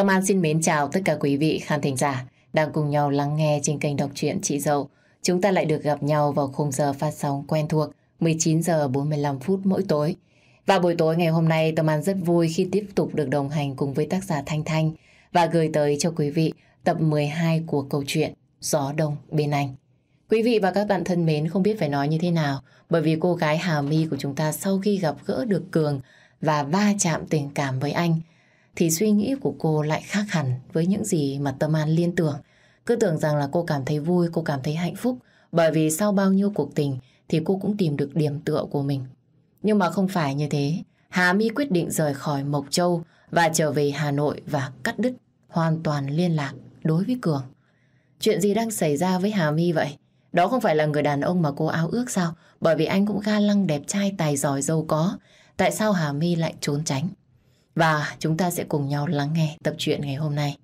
Tâm An xin mến chào tất cả quý vị khán thính giả đang cùng nhau lắng nghe trên kênh đọc truyện Chị Dậu. Chúng ta lại được gặp nhau vào khung giờ phát sóng quen thuộc 19 giờ 45 phút mỗi tối. Và buổi tối ngày hôm nay, Tâm An rất vui khi tiếp tục được đồng hành cùng với tác giả Thanh Thanh và gửi tới cho quý vị tập 12 của câu chuyện Gió Đông Bên Anh. Quý vị và các bạn thân mến, không biết phải nói như thế nào, bởi vì cô gái Hà My của chúng ta sau khi gặp gỡ được Cường và va chạm tình cảm với anh thì suy nghĩ của cô lại khác hẳn với những gì mà Tâm An liên tưởng. Cứ tưởng rằng là cô cảm thấy vui, cô cảm thấy hạnh phúc bởi vì sau bao nhiêu cuộc tình thì cô cũng tìm được điểm tựa của mình. Nhưng mà không phải như thế. Hà My quyết định rời khỏi Mộc Châu và trở về Hà Nội và cắt đứt hoàn toàn liên lạc đối với Cường. Chuyện gì đang xảy ra với Hà My vậy? Đó không phải là người đàn ông mà cô ao ước sao? Bởi vì anh cũng ga lăng đẹp trai tài giỏi giàu có. Tại sao Hà My lại trốn tránh? Và chúng ta sẽ cùng nhau lắng nghe tập truyện ngày hôm nay.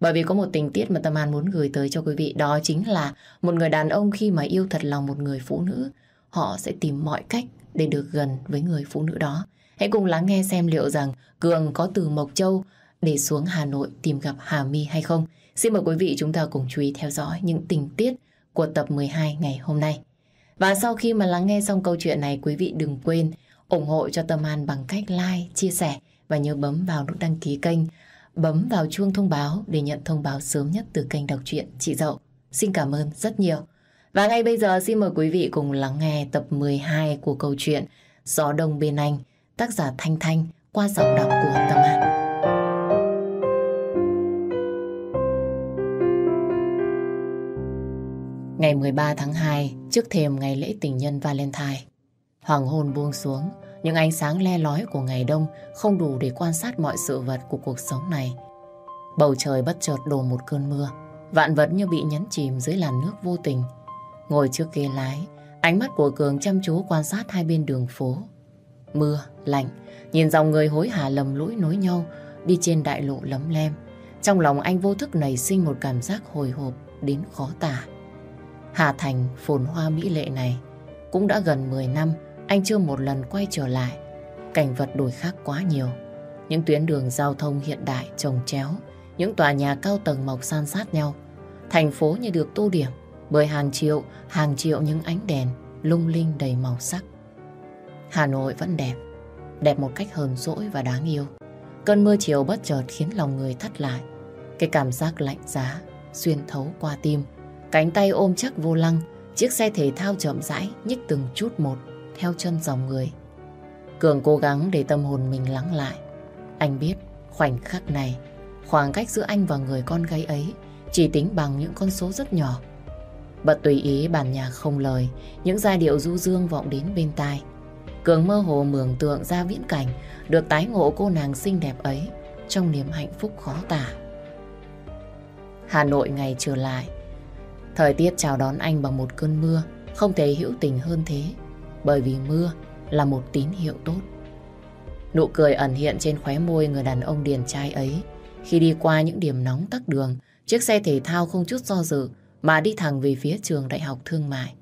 Bởi vì có một tình tiết mà Tâm An muốn gửi tới cho quý vị đó chính là một người đàn ông khi mà yêu thật lòng một người phụ nữ họ sẽ tìm mọi cách để được gần với người phụ nữ đó. Hãy cùng lắng nghe xem liệu rằng Cường có từ Mộc Châu để xuống Hà Nội tìm gặp Hà My hay không. Xin mời quý vị chúng ta cùng chú ý theo dõi những tình tiết của tập 12 ngày hôm nay. Và sau khi mà lắng nghe xong câu chuyện này, quý vị đừng quên ủng hộ cho Tâm An bằng cách like, chia sẻ và nhớ bấm vào nút đăng ký kênh, bấm vào chuông thông báo để nhận thông báo sớm nhất từ kênh đọc truyện Chị Dậu. Xin cảm ơn rất nhiều. Và ngay bây giờ xin mời quý vị cùng lắng nghe tập 12 của câu chuyện Gió Đông Bên Anh, tác giả Thanh Thanh qua giọng đọc của Tâm An. Ngày 13 tháng 2, trước thềm ngày lễ tình nhân Valentine, hoàng hôn buông xuống, những ánh sáng le lói của ngày đông không đủ để quan sát mọi sự vật của cuộc sống này. Bầu trời bất chợt đổ một cơn mưa, vạn vật như bị nhấn chìm dưới làn nước vô tình. Ngồi trước ghế lái, ánh mắt của Cường chăm chú quan sát hai bên đường phố. Mưa, lạnh, nhìn dòng người hối hả lầm lũi nối nhau đi trên đại lộ lấm lem. Trong lòng anh vô thức nảy sinh một cảm giác hồi hộp đến khó tả. Hà Thành phồn hoa mỹ lệ này cũng đã gần 10 năm anh chưa một lần quay trở lại. Cảnh vật đổi khác quá nhiều. Những tuyến đường giao thông hiện đại trồng chéo, những tòa nhà cao tầng mọc san sát nhau. Thành phố như được tô điểm bởi hàng triệu, hàng triệu những ánh đèn lung linh đầy màu sắc. Hà Nội vẫn đẹp, đẹp một cách hờn dỗi và đáng yêu. Cơn mưa chiều bất chợt khiến lòng người thắt lại. Cái cảm giác lạnh giá xuyên thấu qua tim. Cánh tay ôm chắc vô lăng, chiếc xe thể thao chậm rãi nhích từng chút một theo chân dòng người. Cường cố gắng để tâm hồn mình lắng lại. Anh biết khoảnh khắc này, khoảng cách giữa anh và người con gái ấy chỉ tính bằng những con số rất nhỏ. Bật tùy ý bản nhạc không lời, những giai điệu du dương vọng đến bên tai. Cường mơ hồ mường tượng ra viễn cảnh được tái ngộ cô nàng xinh đẹp ấy trong niềm hạnh phúc khó tả. Hà Nội ngày trở lại. Thời tiết chào đón anh bằng một cơn mưa, không thể hữu tình hơn thế bởi vì mưa là một tín hiệu tốt. Nụ cười ẩn hiện trên khóe môi người đàn ông điền trai ấy khi đi qua những điểm nóng tắc đường, chiếc xe thể thao không chút do dự mà đi thẳng về phía trường đại học thương mại.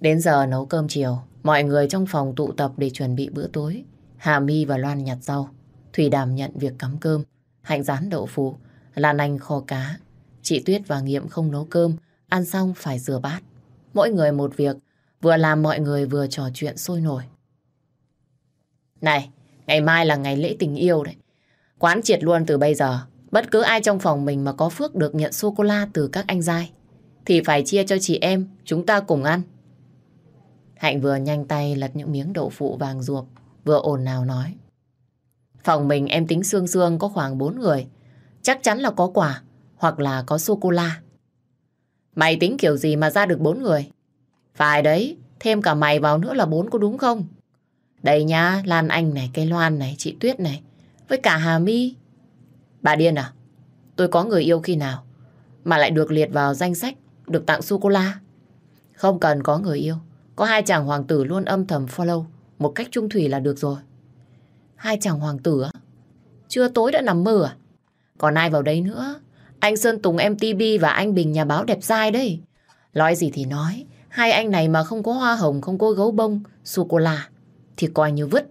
Đến giờ nấu cơm chiều, mọi người trong phòng tụ tập để chuẩn bị bữa tối. Hà My và Loan nhặt rau, Thủy đảm nhận việc cắm cơm, Hạnh rán đậu phụ, Lan Anh kho cá. Chị Tuyết và Nghiệm không nấu cơm, ăn xong phải rửa bát. Mỗi người một việc, Vừa làm mọi người vừa trò chuyện sôi nổi. Này, ngày mai là ngày lễ tình yêu đấy. Quán triệt luôn từ bây giờ. Bất cứ ai trong phòng mình mà có phước được nhận sô-cô-la từ các anh giai thì phải chia cho chị em, chúng ta cùng ăn. Hạnh vừa nhanh tay lật những miếng đậu phụ vàng ruột, vừa ồn nào nói. Phòng mình em tính xương xương có khoảng 4 người. Chắc chắn là có quả, hoặc là có sô-cô-la. Mày tính kiểu gì mà ra được 4 người? Phải đấy, thêm cả mày vào nữa là bốn có đúng không? Đây nhá, Lan Anh này, cây Loan này, chị Tuyết này, với cả Hà My. Bà điên à? Tôi có người yêu khi nào? Mà lại được liệt vào danh sách được tặng sô-cô-la. Không cần có người yêu. Có hai chàng hoàng tử luôn âm thầm follow một cách trung thủy là được rồi. Hai chàng hoàng tử á? Chưa tối đã nằm mơ à? Còn ai vào đây nữa? Anh Sơn Tùng MTV và anh Bình nhà báo đẹp dai đấy. Nói gì thì nói, Hai anh này mà không có hoa hồng, không có gấu bông, sô-cô-la thì coi như vứt.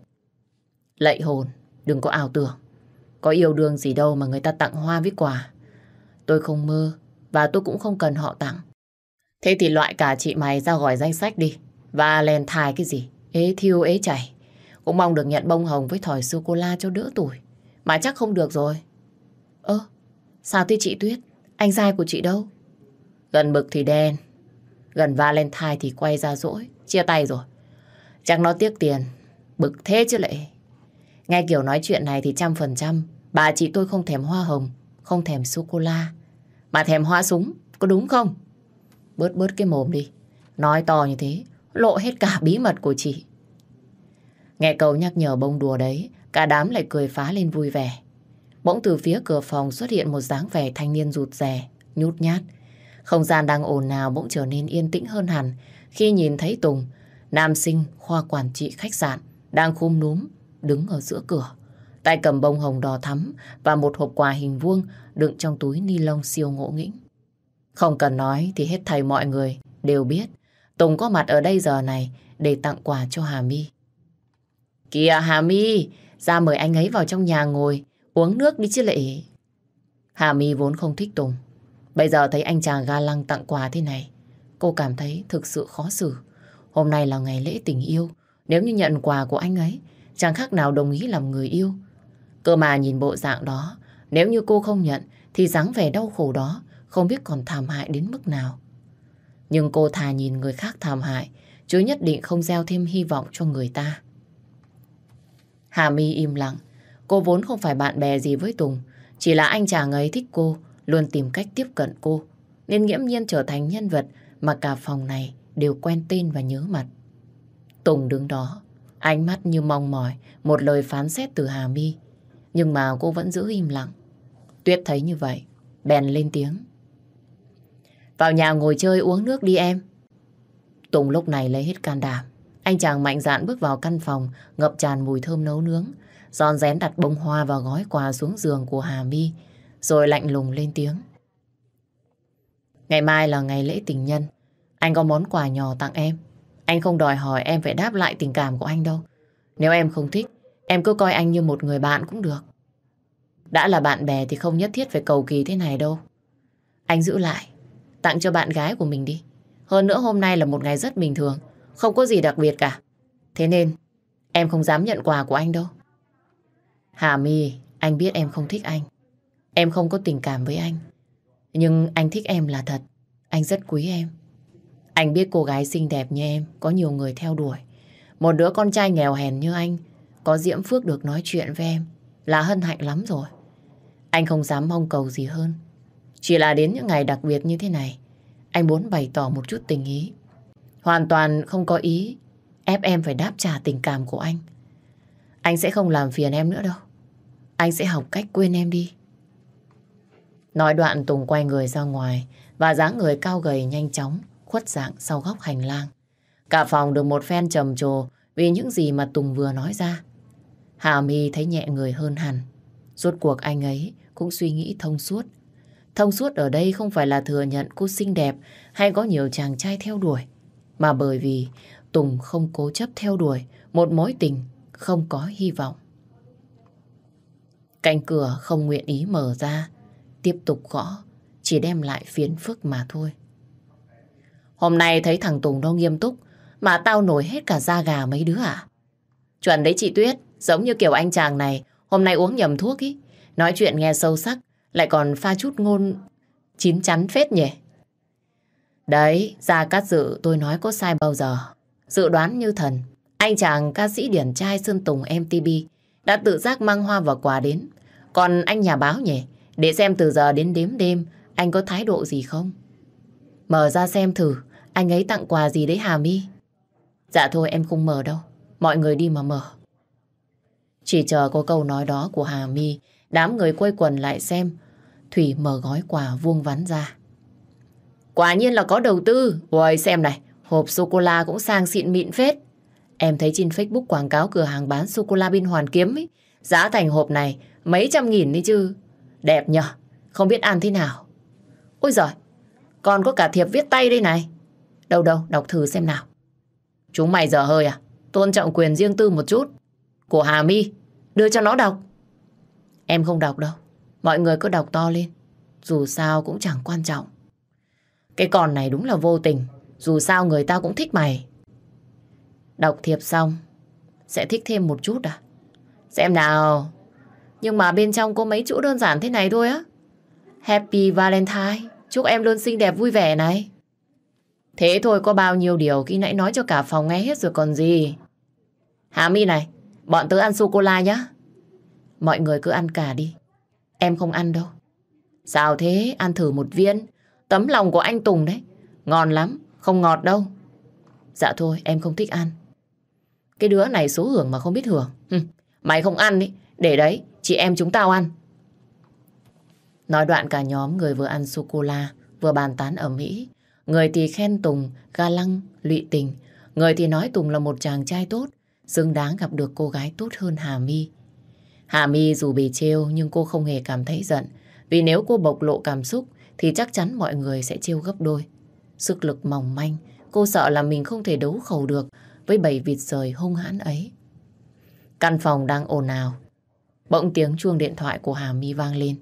Lạy hồn, đừng có ảo tưởng. Có yêu đương gì đâu mà người ta tặng hoa với quà. Tôi không mơ và tôi cũng không cần họ tặng. Thế thì loại cả chị mày ra gọi danh sách đi. Và lèn thài cái gì? Ế thiêu ế chảy. Cũng mong được nhận bông hồng với thỏi sô-cô-la cho đỡ tuổi. Mà chắc không được rồi. Ơ, sao thế chị Tuyết? Anh trai của chị đâu? Gần bực thì đen. Gần Valentine thì quay ra dỗi. Chia tay rồi. Chắc nó tiếc tiền. Bực thế chứ lệ Nghe kiểu nói chuyện này thì trăm phần trăm. Bà chị tôi không thèm hoa hồng. Không thèm sô-cô-la. Mà thèm hoa súng. Có đúng không? Bớt bớt cái mồm đi. Nói to như thế. Lộ hết cả bí mật của chị. Nghe câu nhắc nhở bông đùa đấy. Cả đám lại cười phá lên vui vẻ. Bỗng từ phía cửa phòng xuất hiện một dáng vẻ thanh niên rụt rè, nhút nhát. Không gian đang ồn ào bỗng trở nên yên tĩnh hơn hẳn khi nhìn thấy Tùng, nam sinh khoa quản trị khách sạn, đang khum núm, đứng ở giữa cửa. Tay cầm bông hồng đỏ thắm và một hộp quà hình vuông đựng trong túi ni lông siêu ngộ nghĩnh. Không cần nói thì hết thầy mọi người đều biết Tùng có mặt ở đây giờ này để tặng quà cho Hà My. Kìa Hà My, ra mời anh ấy vào trong nhà ngồi, uống nước đi chứ lệ. Hà My vốn không thích Tùng. Bây giờ thấy anh chàng ga lăng tặng quà thế này, cô cảm thấy thực sự khó xử. Hôm nay là ngày lễ tình yêu, nếu như nhận quà của anh ấy, chẳng khác nào đồng ý làm người yêu. Cơ mà nhìn bộ dạng đó, nếu như cô không nhận, thì dáng vẻ đau khổ đó không biết còn thảm hại đến mức nào. Nhưng cô thà nhìn người khác thảm hại, chứ nhất định không gieo thêm hy vọng cho người ta. Hà My im lặng. Cô vốn không phải bạn bè gì với Tùng. Chỉ là anh chàng ấy thích cô, luôn tìm cách tiếp cận cô. Nên nghiễm nhiên trở thành nhân vật mà cả phòng này đều quen tên và nhớ mặt. Tùng đứng đó, ánh mắt như mong mỏi một lời phán xét từ Hà My. Nhưng mà cô vẫn giữ im lặng. Tuyết thấy như vậy, bèn lên tiếng. Vào nhà ngồi chơi uống nước đi em. Tùng lúc này lấy hết can đảm. Anh chàng mạnh dạn bước vào căn phòng ngập tràn mùi thơm nấu nướng. Giòn rén đặt bông hoa và gói quà xuống giường của Hà My rồi lạnh lùng lên tiếng. Ngày mai là ngày lễ tình nhân. Anh có món quà nhỏ tặng em. Anh không đòi hỏi em phải đáp lại tình cảm của anh đâu. Nếu em không thích, em cứ coi anh như một người bạn cũng được. Đã là bạn bè thì không nhất thiết phải cầu kỳ thế này đâu. Anh giữ lại, tặng cho bạn gái của mình đi. Hơn nữa hôm nay là một ngày rất bình thường, không có gì đặc biệt cả. Thế nên, em không dám nhận quà của anh đâu. Hà My, anh biết em không thích anh. Em không có tình cảm với anh. Nhưng anh thích em là thật. Anh rất quý em. Anh biết cô gái xinh đẹp như em có nhiều người theo đuổi. Một đứa con trai nghèo hèn như anh có diễm phước được nói chuyện với em là hân hạnh lắm rồi. Anh không dám mong cầu gì hơn. Chỉ là đến những ngày đặc biệt như thế này, anh muốn bày tỏ một chút tình ý. Hoàn toàn không có ý ép em phải đáp trả tình cảm của anh. Anh sẽ không làm phiền em nữa đâu. Anh sẽ học cách quên em đi. Nói đoạn Tùng quay người ra ngoài và dáng người cao gầy nhanh chóng khuất dạng sau góc hành lang. Cả phòng được một phen trầm trồ vì những gì mà Tùng vừa nói ra. Hà My thấy nhẹ người hơn hẳn. Rốt cuộc anh ấy cũng suy nghĩ thông suốt Thông suốt ở đây không phải là thừa nhận cô xinh đẹp hay có nhiều chàng trai theo đuổi, mà bởi vì Tùng không cố chấp theo đuổi một mối tình không có hy vọng. Cánh cửa không nguyện ý mở ra, tiếp tục gõ, chỉ đem lại phiến phức mà thôi. Hôm nay thấy thằng Tùng nó nghiêm túc, mà tao nổi hết cả da gà mấy đứa à? Chuẩn đấy chị Tuyết, giống như kiểu anh chàng này, hôm nay uống nhầm thuốc ý. Nói chuyện nghe sâu sắc, lại còn pha chút ngôn chín chắn phết nhỉ. Đấy, ra cát dự tôi nói có sai bao giờ. Dự đoán như thần, anh chàng ca sĩ điển trai Sơn Tùng mtb đã tự giác mang hoa và quà đến. Còn anh nhà báo nhỉ, để xem từ giờ đến đếm đêm anh có thái độ gì không? Mở ra xem thử, anh ấy tặng quà gì đấy Hà My? Dạ thôi em không mở đâu, mọi người đi mà mở. Chỉ chờ có câu nói đó của Hà My, đám người quay quần lại xem Thủy mở gói quà vuông vắn ra. Quả nhiên là có đầu tư. Ôi xem này, hộp sô-cô-la cũng sang xịn mịn phết. Em thấy trên Facebook quảng cáo cửa hàng bán sô-cô-la bên Hoàn Kiếm ấy. Giá thành hộp này mấy trăm nghìn đi chứ. Đẹp nhở, không biết ăn thế nào. Ôi giời, còn có cả thiệp viết tay đây này. Đâu đâu, đọc thử xem nào. Chúng mày dở hơi à? Tôn trọng quyền riêng tư một chút. Của Hà My, đưa cho nó đọc. Em không đọc đâu. Mọi người cứ đọc to lên. Dù sao cũng chẳng quan trọng. Cái con này đúng là vô tình. Dù sao người ta cũng thích mày. Đọc thiệp xong, sẽ thích thêm một chút à? Xem nào. Nhưng mà bên trong có mấy chữ đơn giản thế này thôi á. Happy Valentine. Chúc em luôn xinh đẹp vui vẻ này. Thế thôi có bao nhiêu điều khi nãy nói cho cả phòng nghe hết rồi còn gì. Hà My này, bọn tớ ăn sô-cô-la nhá. Mọi người cứ ăn cả đi. Em không ăn đâu. Sao thế? Ăn thử một viên. Tấm lòng của anh Tùng đấy. Ngon lắm, không ngọt đâu. Dạ thôi, em không thích ăn. Cái đứa này số hưởng mà không biết hưởng. Hừ, mày không ăn đi, để đấy, chị em chúng tao ăn. Nói đoạn cả nhóm người vừa ăn sô-cô-la, vừa bàn tán ở Mỹ. Người thì khen Tùng, ga lăng, lụy tình. Người thì nói Tùng là một chàng trai tốt, xứng đáng gặp được cô gái tốt hơn Hà My. Hà My dù bị trêu nhưng cô không hề cảm thấy giận. Vì nếu cô bộc lộ cảm xúc thì chắc chắn mọi người sẽ trêu gấp đôi. Sức lực mỏng manh, cô sợ là mình không thể đấu khẩu được với bầy vịt rời hung hãn ấy. Căn phòng đang ồn ào. Bỗng tiếng chuông điện thoại của Hà My vang lên.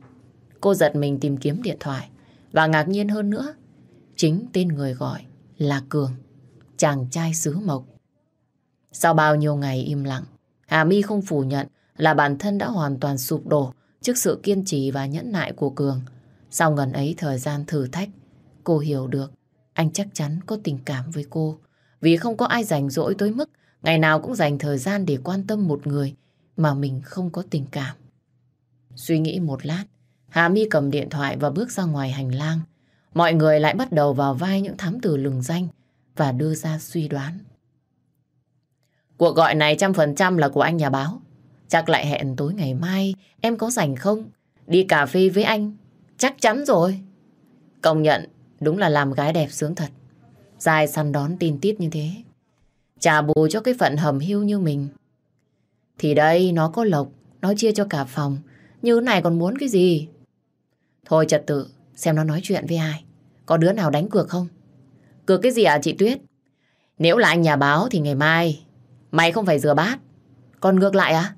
Cô giật mình tìm kiếm điện thoại. Và ngạc nhiên hơn nữa, chính tên người gọi là Cường, chàng trai xứ Mộc. Sau bao nhiêu ngày im lặng, Hà My không phủ nhận là bản thân đã hoàn toàn sụp đổ trước sự kiên trì và nhẫn nại của Cường. Sau ngần ấy thời gian thử thách, cô hiểu được anh chắc chắn có tình cảm với cô. Vì không có ai rảnh rỗi tới mức ngày nào cũng dành thời gian để quan tâm một người mà mình không có tình cảm. Suy nghĩ một lát, Hà Mi cầm điện thoại và bước ra ngoài hành lang. Mọi người lại bắt đầu vào vai những thám tử lừng danh và đưa ra suy đoán. Cuộc gọi này trăm phần trăm là của anh nhà báo. Chắc lại hẹn tối ngày mai em có rảnh không? Đi cà phê với anh. Chắc chắn rồi. Công nhận đúng là làm gái đẹp sướng thật. Dài săn đón tin tít như thế. Trả bù cho cái phận hầm hưu như mình. Thì đây nó có lộc, nó chia cho cả phòng. Như này còn muốn cái gì? Thôi trật tự, xem nó nói chuyện với ai. Có đứa nào đánh cược không? Cược cái gì à chị Tuyết? Nếu là anh nhà báo thì ngày mai mày không phải rửa bát. Còn ngược lại à?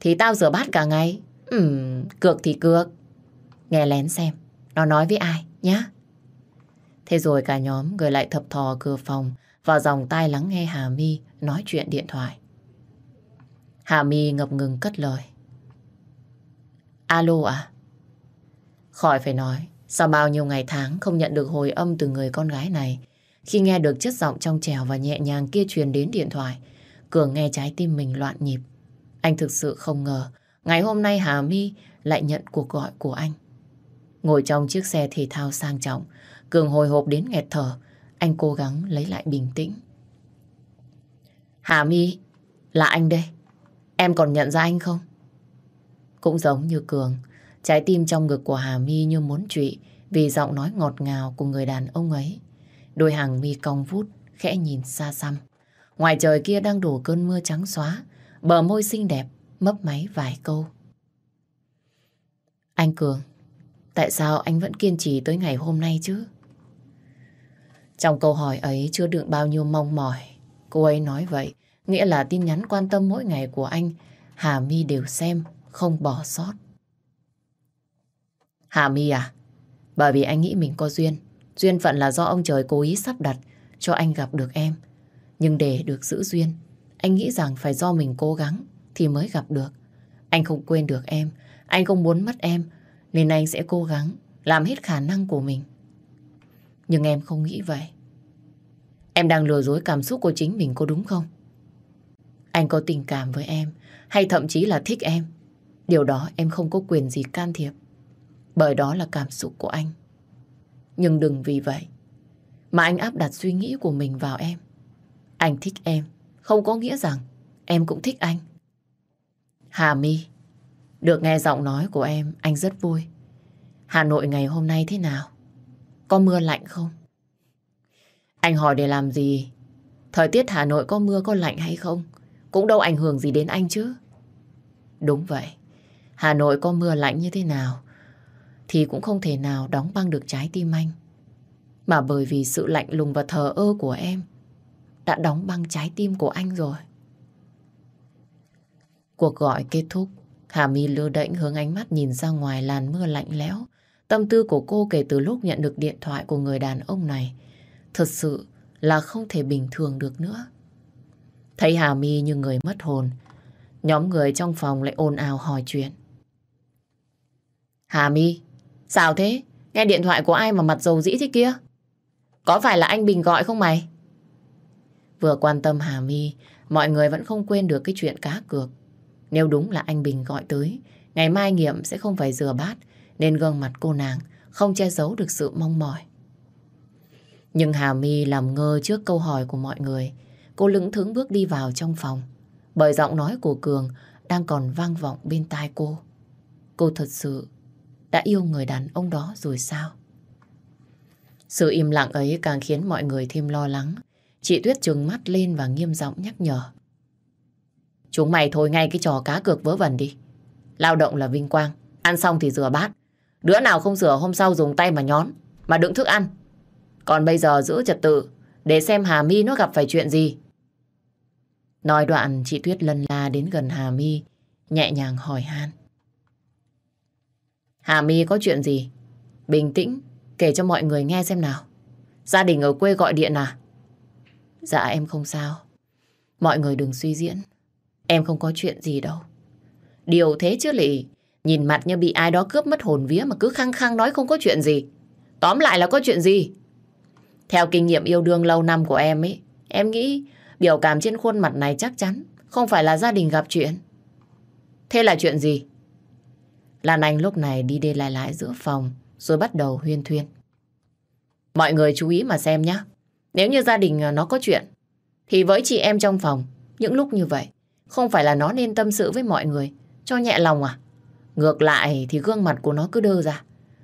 Thì tao rửa bát cả ngày. Ừm, cược thì cược. Nghe lén xem, nó nói với ai nhá. Thế rồi cả nhóm gửi lại thập thò cửa phòng vào dòng tai lắng nghe Hà My nói chuyện điện thoại. Hà My ngập ngừng cất lời. Alo à? Khỏi phải nói, sau bao nhiêu ngày tháng không nhận được hồi âm từ người con gái này, khi nghe được chất giọng trong trèo và nhẹ nhàng kia truyền đến điện thoại, Cường nghe trái tim mình loạn nhịp. Anh thực sự không ngờ, ngày hôm nay Hà My lại nhận cuộc gọi của anh. Ngồi trong chiếc xe thể thao sang trọng, Cường hồi hộp đến nghẹt thở, anh cố gắng lấy lại bình tĩnh. Hà My, là anh đây. Em còn nhận ra anh không? Cũng giống như Cường, trái tim trong ngực của Hà My như muốn trụy vì giọng nói ngọt ngào của người đàn ông ấy. Đôi hàng mi cong vút, khẽ nhìn xa xăm. Ngoài trời kia đang đổ cơn mưa trắng xóa, bờ môi xinh đẹp, mấp máy vài câu. Anh Cường, tại sao anh vẫn kiên trì tới ngày hôm nay chứ? Trong câu hỏi ấy chưa đựng bao nhiêu mong mỏi. Cô ấy nói vậy, nghĩa là tin nhắn quan tâm mỗi ngày của anh, Hà My đều xem, không bỏ sót. Hà My à, bởi vì anh nghĩ mình có duyên. Duyên phận là do ông trời cố ý sắp đặt cho anh gặp được em. Nhưng để được giữ duyên, anh nghĩ rằng phải do mình cố gắng thì mới gặp được. Anh không quên được em, anh không muốn mất em, nên anh sẽ cố gắng làm hết khả năng của mình. Nhưng em không nghĩ vậy. Em đang lừa dối cảm xúc của chính mình có đúng không? Anh có tình cảm với em, hay thậm chí là thích em. Điều đó em không có quyền gì can thiệp. Bởi đó là cảm xúc của anh. Nhưng đừng vì vậy mà anh áp đặt suy nghĩ của mình vào em. Anh thích em, không có nghĩa rằng em cũng thích anh. Hà My, được nghe giọng nói của em, anh rất vui. Hà Nội ngày hôm nay thế nào? Có mưa lạnh không? Anh hỏi để làm gì? Thời tiết Hà Nội có mưa có lạnh hay không? Cũng đâu ảnh hưởng gì đến anh chứ. Đúng vậy. Hà Nội có mưa lạnh như thế nào? Thì cũng không thể nào đóng băng được trái tim anh. Mà bởi vì sự lạnh lùng và thờ ơ của em đã đóng băng trái tim của anh rồi. Cuộc gọi kết thúc, Hà My lơ đễnh hướng ánh mắt nhìn ra ngoài làn mưa lạnh lẽo. Tâm tư của cô kể từ lúc nhận được điện thoại của người đàn ông này thật sự là không thể bình thường được nữa. Thấy Hà My như người mất hồn, nhóm người trong phòng lại ồn ào hỏi chuyện. Hà My, sao thế? Nghe điện thoại của ai mà mặt dầu dĩ thế kia? Có phải là anh Bình gọi không mày? Vừa quan tâm Hà My, mọi người vẫn không quên được cái chuyện cá cược. Nếu đúng là anh Bình gọi tới, ngày mai nghiệm sẽ không phải rửa bát, nên gương mặt cô nàng không che giấu được sự mong mỏi. Nhưng Hà My làm ngơ trước câu hỏi của mọi người. Cô lững thững bước đi vào trong phòng. Bởi giọng nói của Cường đang còn vang vọng bên tai cô. Cô thật sự đã yêu người đàn ông đó rồi sao? Sự im lặng ấy càng khiến mọi người thêm lo lắng. Chị Tuyết trừng mắt lên và nghiêm giọng nhắc nhở. Chúng mày thôi ngay cái trò cá cược vớ vẩn đi. Lao động là vinh quang. Ăn xong thì rửa bát. Đứa nào không rửa hôm sau dùng tay mà nhón. Mà đựng thức ăn. Còn bây giờ giữ trật tự. Để xem Hà My nó gặp phải chuyện gì. Nói đoạn chị Tuyết lân la đến gần Hà My. Nhẹ nhàng hỏi han. Hà My có chuyện gì? Bình tĩnh. Kể cho mọi người nghe xem nào. Gia đình ở quê gọi điện à? Dạ em không sao. Mọi người đừng suy diễn. Em không có chuyện gì đâu. Điều thế chứ lị, nhìn mặt như bị ai đó cướp mất hồn vía mà cứ khăng khăng nói không có chuyện gì. Tóm lại là có chuyện gì? Theo kinh nghiệm yêu đương lâu năm của em ấy, em nghĩ biểu cảm trên khuôn mặt này chắc chắn, không phải là gia đình gặp chuyện. Thế là chuyện gì? Lan Anh lúc này đi đi lại lại giữa phòng, rồi bắt đầu huyên thuyên. Mọi người chú ý mà xem nhé. Nếu như gia đình à, nó có chuyện, thì với chị em trong phòng, những lúc như vậy, không phải là nó nên tâm sự với mọi người, cho nhẹ lòng à? Ngược lại thì gương mặt của nó cứ đơ ra.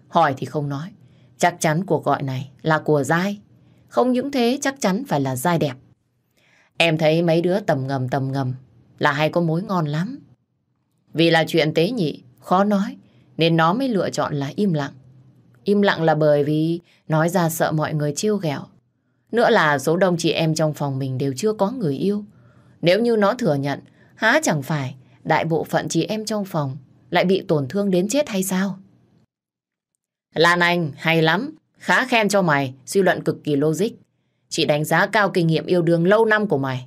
Hỏi thì không nói. Chắc chắn cuộc gọi này là của dai. Không những thế, chắc chắn phải là dai đẹp. Em thấy mấy đứa tầm ngầm tầm ngầm là hay có mối ngon lắm. Vì là chuyện tế nhị, khó nói, nên nó mới lựa chọn là im lặng. Im lặng là bởi vì nói ra sợ mọi người chiêu ghẹo. Nữa là số đông chị em trong phòng mình đều chưa có người yêu. Nếu như nó thừa nhận Há chẳng phải đại bộ phận chị em trong phòng lại bị tổn thương đến chết hay sao? Lan Anh, hay lắm. Khá khen cho mày, suy luận cực kỳ logic. Chị đánh giá cao kinh nghiệm yêu đương lâu năm của mày.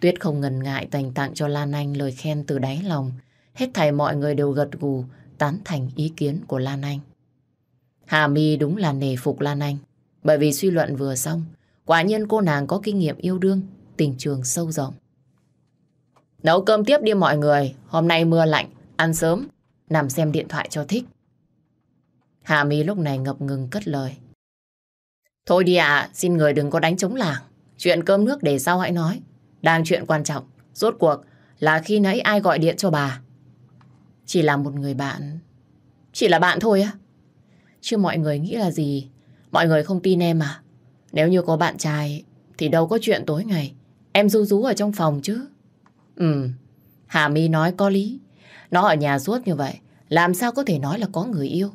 Tuyết không ngần ngại dành tặng cho Lan Anh lời khen từ đáy lòng. Hết thảy mọi người đều gật gù, tán thành ý kiến của Lan Anh. Hà My đúng là nề phục Lan Anh. Bởi vì suy luận vừa xong, quả nhiên cô nàng có kinh nghiệm yêu đương, tình trường sâu rộng. Nấu cơm tiếp đi mọi người, hôm nay mưa lạnh, ăn sớm, nằm xem điện thoại cho thích. Hà My lúc này ngập ngừng cất lời. Thôi đi ạ, xin người đừng có đánh chống làng. Chuyện cơm nước để sau hãy nói. Đang chuyện quan trọng, rốt cuộc là khi nãy ai gọi điện cho bà. Chỉ là một người bạn. Chỉ là bạn thôi á. Chứ mọi người nghĩ là gì? Mọi người không tin em à? Nếu như có bạn trai thì đâu có chuyện tối ngày. Em ru rú ở trong phòng chứ. Ừ, Hà My nói có lý. Nó ở nhà suốt như vậy, làm sao có thể nói là có người yêu?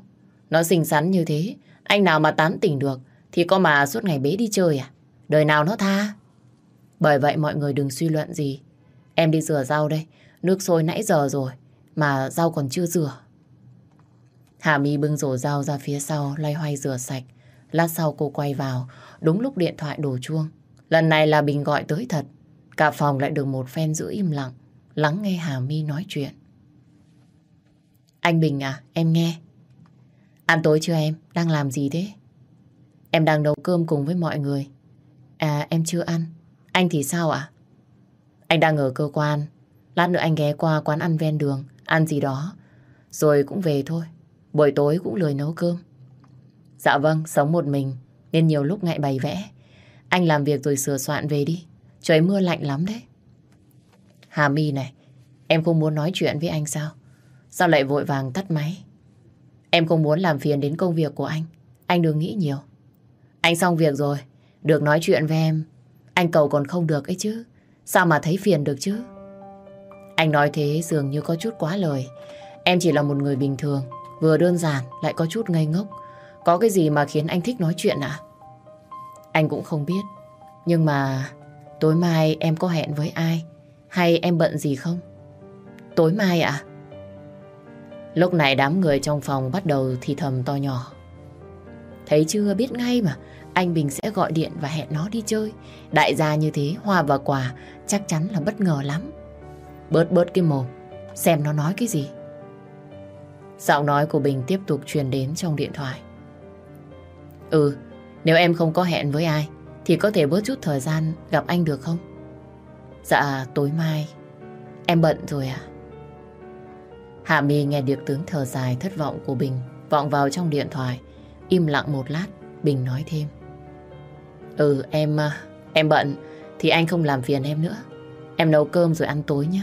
Nó xinh xắn như thế, anh nào mà tán tỉnh được thì có mà suốt ngày bế đi chơi à? Đời nào nó tha? Bởi vậy mọi người đừng suy luận gì. Em đi rửa rau đây, nước sôi nãy giờ rồi, mà rau còn chưa rửa. Hà My bưng rổ rau ra phía sau, loay hoay rửa sạch. Lát sau cô quay vào, đúng lúc điện thoại đổ chuông. Lần này là Bình gọi tới thật. Cả phòng lại được một phen giữ im lặng, lắng nghe Hà My nói chuyện. Anh Bình à, em nghe. Ăn tối chưa em? Đang làm gì thế? Em đang nấu cơm cùng với mọi người. À, em chưa ăn. Anh thì sao ạ? Anh đang ở cơ quan. Lát nữa anh ghé qua quán ăn ven đường, ăn gì đó. Rồi cũng về thôi. Buổi tối cũng lười nấu cơm. Dạ vâng, sống một mình, nên nhiều lúc ngại bày vẽ. Anh làm việc rồi sửa soạn về đi. Trời mưa lạnh lắm đấy. Hà My này, em không muốn nói chuyện với anh sao? Sao lại vội vàng tắt máy? Em không muốn làm phiền đến công việc của anh. Anh đừng nghĩ nhiều. Anh xong việc rồi, được nói chuyện với em. Anh cầu còn không được ấy chứ. Sao mà thấy phiền được chứ? Anh nói thế dường như có chút quá lời. Em chỉ là một người bình thường, vừa đơn giản lại có chút ngây ngốc. Có cái gì mà khiến anh thích nói chuyện ạ? Anh cũng không biết. Nhưng mà Tối mai em có hẹn với ai? Hay em bận gì không? Tối mai ạ? À? Lúc này đám người trong phòng bắt đầu thì thầm to nhỏ. Thấy chưa biết ngay mà, anh Bình sẽ gọi điện và hẹn nó đi chơi. Đại gia như thế, hoa và quà chắc chắn là bất ngờ lắm. Bớt bớt cái mồm, xem nó nói cái gì. Giọng nói của Bình tiếp tục truyền đến trong điện thoại. Ừ, nếu em không có hẹn với ai, thì có thể bớt chút thời gian gặp anh được không? Dạ, tối mai. Em bận rồi à? Hạ My nghe được tướng thở dài thất vọng của Bình vọng vào trong điện thoại. Im lặng một lát, Bình nói thêm. Ừ, em à, em bận thì anh không làm phiền em nữa. Em nấu cơm rồi ăn tối nhé.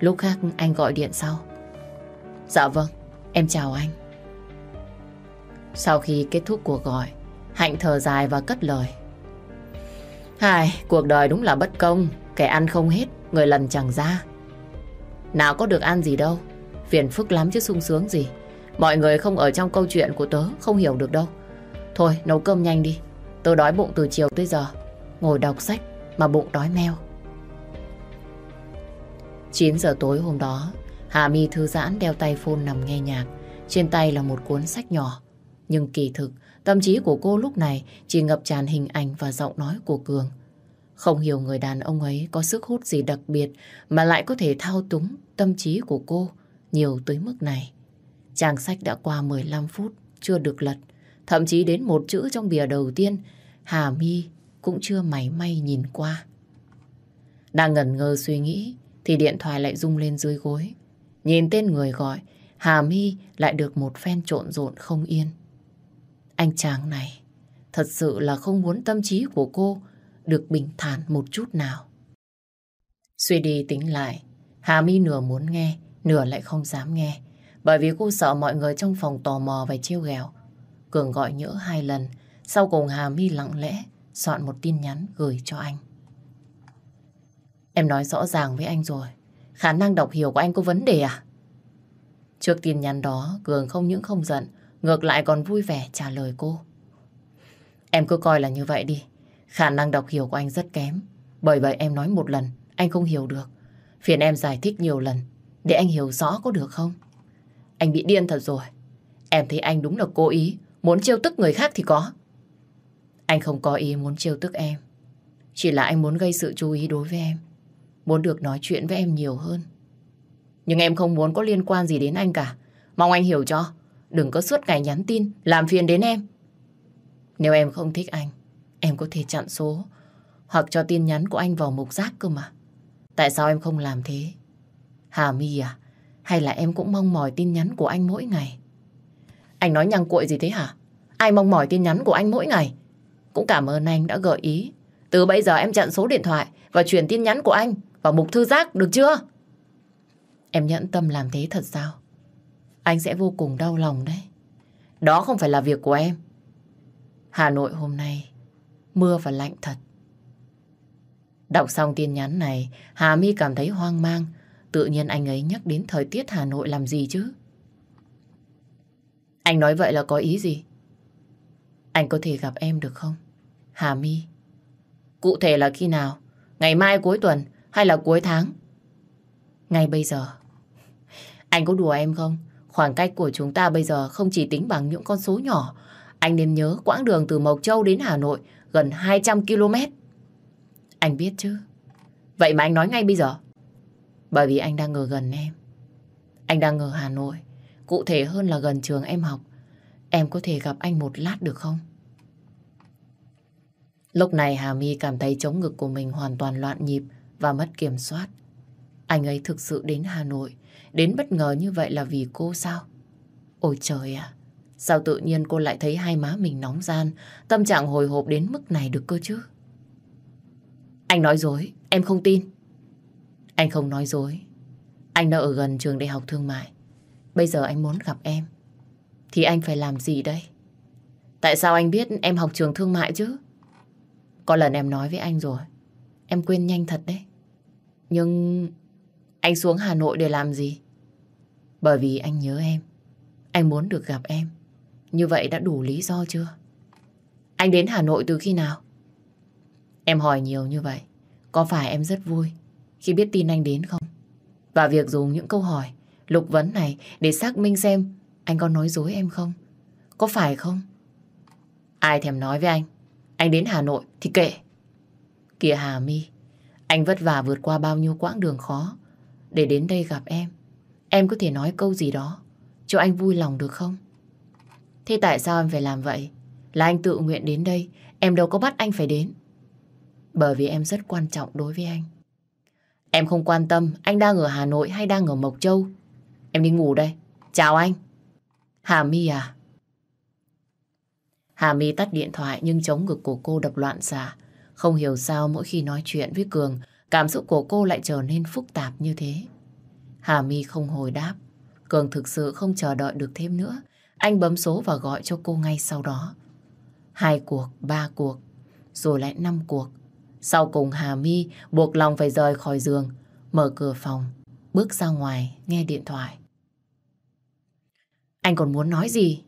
Lúc khác anh gọi điện sau. Dạ vâng, em chào anh. Sau khi kết thúc cuộc gọi, Hạnh thở dài và cất lời. Hai, cuộc đời đúng là bất công, kẻ ăn không hết, người lần chẳng ra. Nào có được ăn gì đâu, phiền phức lắm chứ sung sướng gì. Mọi người không ở trong câu chuyện của tớ, không hiểu được đâu. Thôi, nấu cơm nhanh đi tôi đói bụng từ chiều tới giờ. Ngồi đọc sách mà bụng đói meo. 9 giờ tối hôm đó, Hà My thư giãn đeo tay phone nằm nghe nhạc. Trên tay là một cuốn sách nhỏ. Nhưng kỳ thực, tâm trí của cô lúc này chỉ ngập tràn hình ảnh và giọng nói của Cường. Không hiểu người đàn ông ấy có sức hút gì đặc biệt mà lại có thể thao túng tâm trí của cô nhiều tới mức này. Trang sách đã qua 15 phút, chưa được lật. Thậm chí đến một chữ trong bìa đầu tiên, Hà My cũng chưa mảy may nhìn qua. Đang ngẩn ngơ suy nghĩ, thì điện thoại lại rung lên dưới gối. Nhìn tên người gọi, Hà My lại được một phen trộn rộn không yên. Anh chàng này thật sự là không muốn tâm trí của cô được bình thản một chút nào. Suy đi tính lại, Hà My nửa muốn nghe, nửa lại không dám nghe. Bởi vì cô sợ mọi người trong phòng tò mò và trêu ghẹo. Cường gọi nhỡ hai lần, sau cùng Hà My lặng lẽ soạn một tin nhắn gửi cho anh. Em nói rõ ràng với anh rồi, khả năng đọc hiểu của anh có vấn đề à? Trước tin nhắn đó, Cường không những không giận, ngược lại còn vui vẻ trả lời cô. Em cứ coi là như vậy đi, khả năng đọc hiểu của anh rất kém. Bởi vậy em nói một lần, anh không hiểu được. Phiền em giải thích nhiều lần, để anh hiểu rõ có được không? Anh bị điên thật rồi. Em thấy anh đúng là cố ý, muốn chiêu tức người khác thì có. Anh không có ý muốn chiêu tức em. Chỉ là anh muốn gây sự chú ý đối với em. Muốn được nói chuyện với em nhiều hơn. Nhưng em không muốn có liên quan gì đến anh cả. Mong anh hiểu cho. Đừng có suốt ngày nhắn tin, làm phiền đến em. Nếu em không thích anh, em có thể chặn số hoặc cho tin nhắn của anh vào mục rác cơ mà. Tại sao em không làm thế? Hà My à? Hay là em cũng mong mỏi tin nhắn của anh mỗi ngày? Anh nói nhăng cuội gì thế hả? Ai mong mỏi tin nhắn của anh mỗi ngày? Cũng cảm ơn anh đã gợi ý. Từ bây giờ em chặn số điện thoại và chuyển tin nhắn của anh vào mục thư giác, được chưa? Em nhẫn tâm làm thế thật sao? Anh sẽ vô cùng đau lòng đấy. Đó không phải là việc của em. Hà Nội hôm nay mưa và lạnh thật. Đọc xong tin nhắn này, Hà My cảm thấy hoang mang. Tự nhiên anh ấy nhắc đến thời tiết Hà Nội làm gì chứ? Anh nói vậy là có ý gì? Anh có thể gặp em được không? Hà My. Cụ thể là khi nào? Ngày mai cuối tuần hay là cuối tháng? Ngay bây giờ. Anh có đùa em không? Khoảng cách của chúng ta bây giờ không chỉ tính bằng những con số nhỏ. Anh nên nhớ quãng đường từ Mộc Châu đến Hà Nội gần 200 km. Anh biết chứ. Vậy mà anh nói ngay bây giờ. Bởi vì anh đang ở gần em. Anh đang ở Hà Nội. Cụ thể hơn là gần trường em học. Em có thể gặp anh một lát được không? Lúc này Hà My cảm thấy chống ngực của mình hoàn toàn loạn nhịp và mất kiểm soát. Anh ấy thực sự đến Hà Nội, đến bất ngờ như vậy là vì cô sao? Ôi trời ạ, sao tự nhiên cô lại thấy hai má mình nóng gian, tâm trạng hồi hộp đến mức này được cơ chứ? Anh nói dối, em không tin. Anh không nói dối. Anh đã ở gần trường đại học thương mại. Bây giờ anh muốn gặp em. Thì anh phải làm gì đây? Tại sao anh biết em học trường thương mại chứ? Có lần em nói với anh rồi. Em quên nhanh thật đấy. Nhưng anh xuống Hà Nội để làm gì? Bởi vì anh nhớ em. Anh muốn được gặp em. Như vậy đã đủ lý do chưa? Anh đến Hà Nội từ khi nào? Em hỏi nhiều như vậy. Có phải em rất vui khi biết tin anh đến không? Và việc dùng những câu hỏi lục vấn này để xác minh xem anh có nói dối em không? Có phải không? Ai thèm nói với anh? Anh đến Hà Nội thì kệ. Kìa Hà My, anh vất vả vượt qua bao nhiêu quãng đường khó để đến đây gặp em. Em có thể nói câu gì đó cho anh vui lòng được không? Thế tại sao em phải làm vậy? Là anh tự nguyện đến đây, em đâu có bắt anh phải đến. Bởi vì em rất quan trọng đối với anh. Em không quan tâm anh đang ở Hà Nội hay đang ở Mộc Châu. Em đi ngủ đây. Chào anh. Hà My à? Hà My tắt điện thoại nhưng chống ngực của cô đập loạn xạ. Không hiểu sao mỗi khi nói chuyện với Cường, cảm xúc của cô lại trở nên phức tạp như thế. Hà My không hồi đáp. Cường thực sự không chờ đợi được thêm nữa. Anh bấm số và gọi cho cô ngay sau đó. Hai cuộc, ba cuộc, rồi lại năm cuộc. Sau cùng Hà My buộc lòng phải rời khỏi giường, mở cửa phòng, bước ra ngoài, nghe điện thoại. Anh còn muốn nói gì?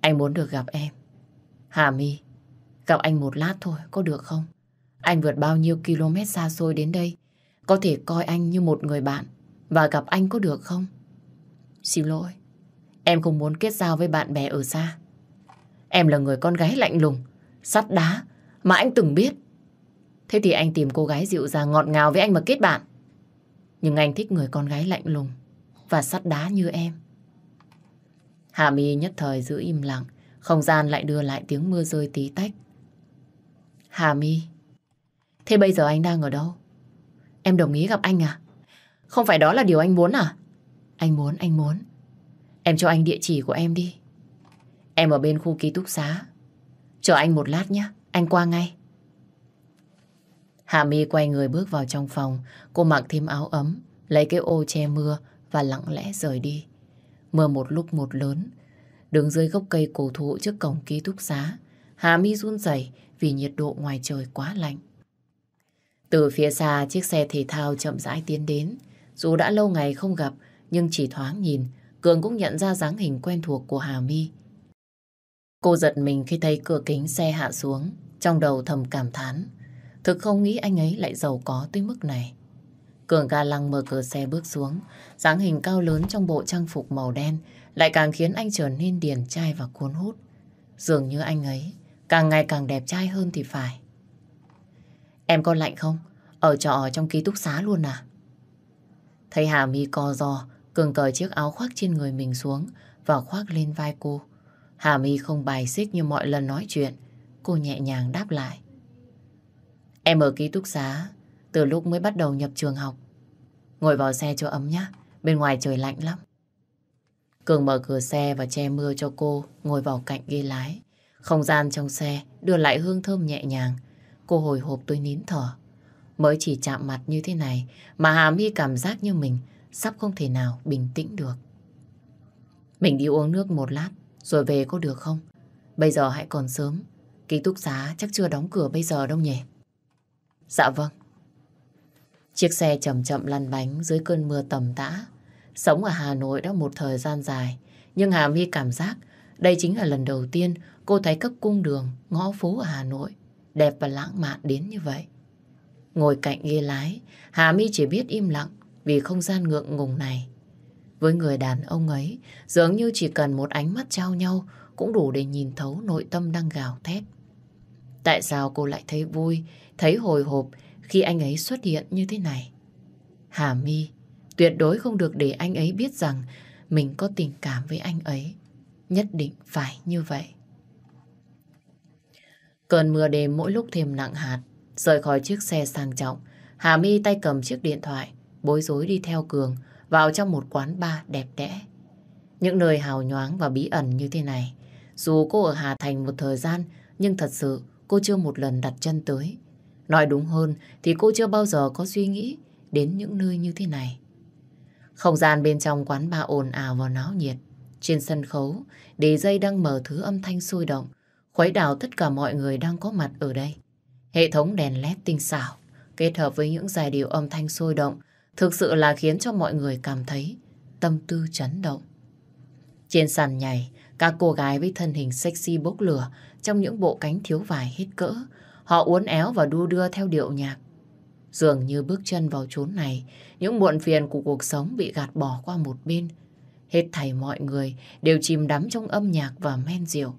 Anh muốn được gặp em. Hà My, gặp anh một lát thôi, có được không? Anh vượt bao nhiêu km xa xôi đến đây, có thể coi anh như một người bạn và gặp anh có được không? Xin lỗi, em không muốn kết giao với bạn bè ở xa. Em là người con gái lạnh lùng, sắt đá mà anh từng biết. Thế thì anh tìm cô gái dịu dàng ngọt ngào với anh mà kết bạn. Nhưng anh thích người con gái lạnh lùng và sắt đá như em. Hà My nhất thời giữ im lặng, không gian lại đưa lại tiếng mưa rơi tí tách. Hà My, thế bây giờ anh đang ở đâu? Em đồng ý gặp anh à? Không phải đó là điều anh muốn à? Anh muốn, anh muốn. Em cho anh địa chỉ của em đi. Em ở bên khu ký túc xá. Chờ anh một lát nhé, anh qua ngay. Hà My quay người bước vào trong phòng, cô mặc thêm áo ấm, lấy cái ô che mưa và lặng lẽ rời đi. Mưa một lúc một lớn, đứng dưới gốc cây cổ thụ trước cổng ký túc xá, Hà Mi run rẩy vì nhiệt độ ngoài trời quá lạnh. Từ phía xa, chiếc xe thể thao chậm rãi tiến đến. Dù đã lâu ngày không gặp, nhưng chỉ thoáng nhìn, Cường cũng nhận ra dáng hình quen thuộc của Hà Mi Cô giật mình khi thấy cửa kính xe hạ xuống, trong đầu thầm cảm thán. Thực không nghĩ anh ấy lại giàu có tới mức này. Cường ga lăng mở cửa xe bước xuống, dáng hình cao lớn trong bộ trang phục màu đen lại càng khiến anh trở nên điển trai và cuốn hút. Dường như anh ấy càng ngày càng đẹp trai hơn thì phải. Em có lạnh không? Ở trọ trong ký túc xá luôn à? Thấy Hà My co giò, Cường cởi chiếc áo khoác trên người mình xuống và khoác lên vai cô. Hà My không bài xích như mọi lần nói chuyện. Cô nhẹ nhàng đáp lại. Em ở ký túc xá từ lúc mới bắt đầu nhập trường học. Ngồi vào xe cho ấm nhé. Bên ngoài trời lạnh lắm. Cường mở cửa xe và che mưa cho cô, ngồi vào cạnh ghế lái. Không gian trong xe đưa lại hương thơm nhẹ nhàng. Cô hồi hộp tôi nín thở. Mới chỉ chạm mặt như thế này mà Hà My cảm giác như mình sắp không thể nào bình tĩnh được. Mình đi uống nước một lát, rồi về có được không? Bây giờ hãy còn sớm. Ký túc xá chắc chưa đóng cửa bây giờ đâu nhỉ? Dạ vâng. Chiếc xe chậm chậm lăn bánh dưới cơn mưa tầm tã. Sống ở Hà Nội đã một thời gian dài, nhưng Hà My cảm giác đây chính là lần đầu tiên cô thấy các cung đường, ngõ phố ở Hà Nội đẹp và lãng mạn đến như vậy. Ngồi cạnh ghế lái, Hà My chỉ biết im lặng vì không gian ngượng ngùng này. Với người đàn ông ấy, dường như chỉ cần một ánh mắt trao nhau cũng đủ để nhìn thấu nội tâm đang gào thét. Tại sao cô lại thấy vui, thấy hồi hộp khi anh ấy xuất hiện như thế này? Hà My tuyệt đối không được để anh ấy biết rằng mình có tình cảm với anh ấy. Nhất định phải như vậy. Cơn mưa đêm mỗi lúc thêm nặng hạt, rời khỏi chiếc xe sang trọng. Hà My tay cầm chiếc điện thoại, bối rối đi theo Cường vào trong một quán bar đẹp đẽ. Những nơi hào nhoáng và bí ẩn như thế này, dù cô ở Hà Thành một thời gian, nhưng thật sự cô chưa một lần đặt chân tới. Nói đúng hơn thì cô chưa bao giờ có suy nghĩ đến những nơi như thế này. Không gian bên trong quán bar ồn ào và náo nhiệt. Trên sân khấu, đế dây đang mở thứ âm thanh sôi động, khuấy đảo tất cả mọi người đang có mặt ở đây. Hệ thống đèn led tinh xảo, kết hợp với những giai điệu âm thanh sôi động, thực sự là khiến cho mọi người cảm thấy tâm tư chấn động. Trên sàn nhảy, các cô gái với thân hình sexy bốc lửa trong những bộ cánh thiếu vải hết cỡ, họ uốn éo và đu đưa theo điệu nhạc. Dường như bước chân vào chốn này, những muộn phiền của cuộc sống bị gạt bỏ qua một bên. Hết thảy mọi người đều chìm đắm trong âm nhạc và men rượu.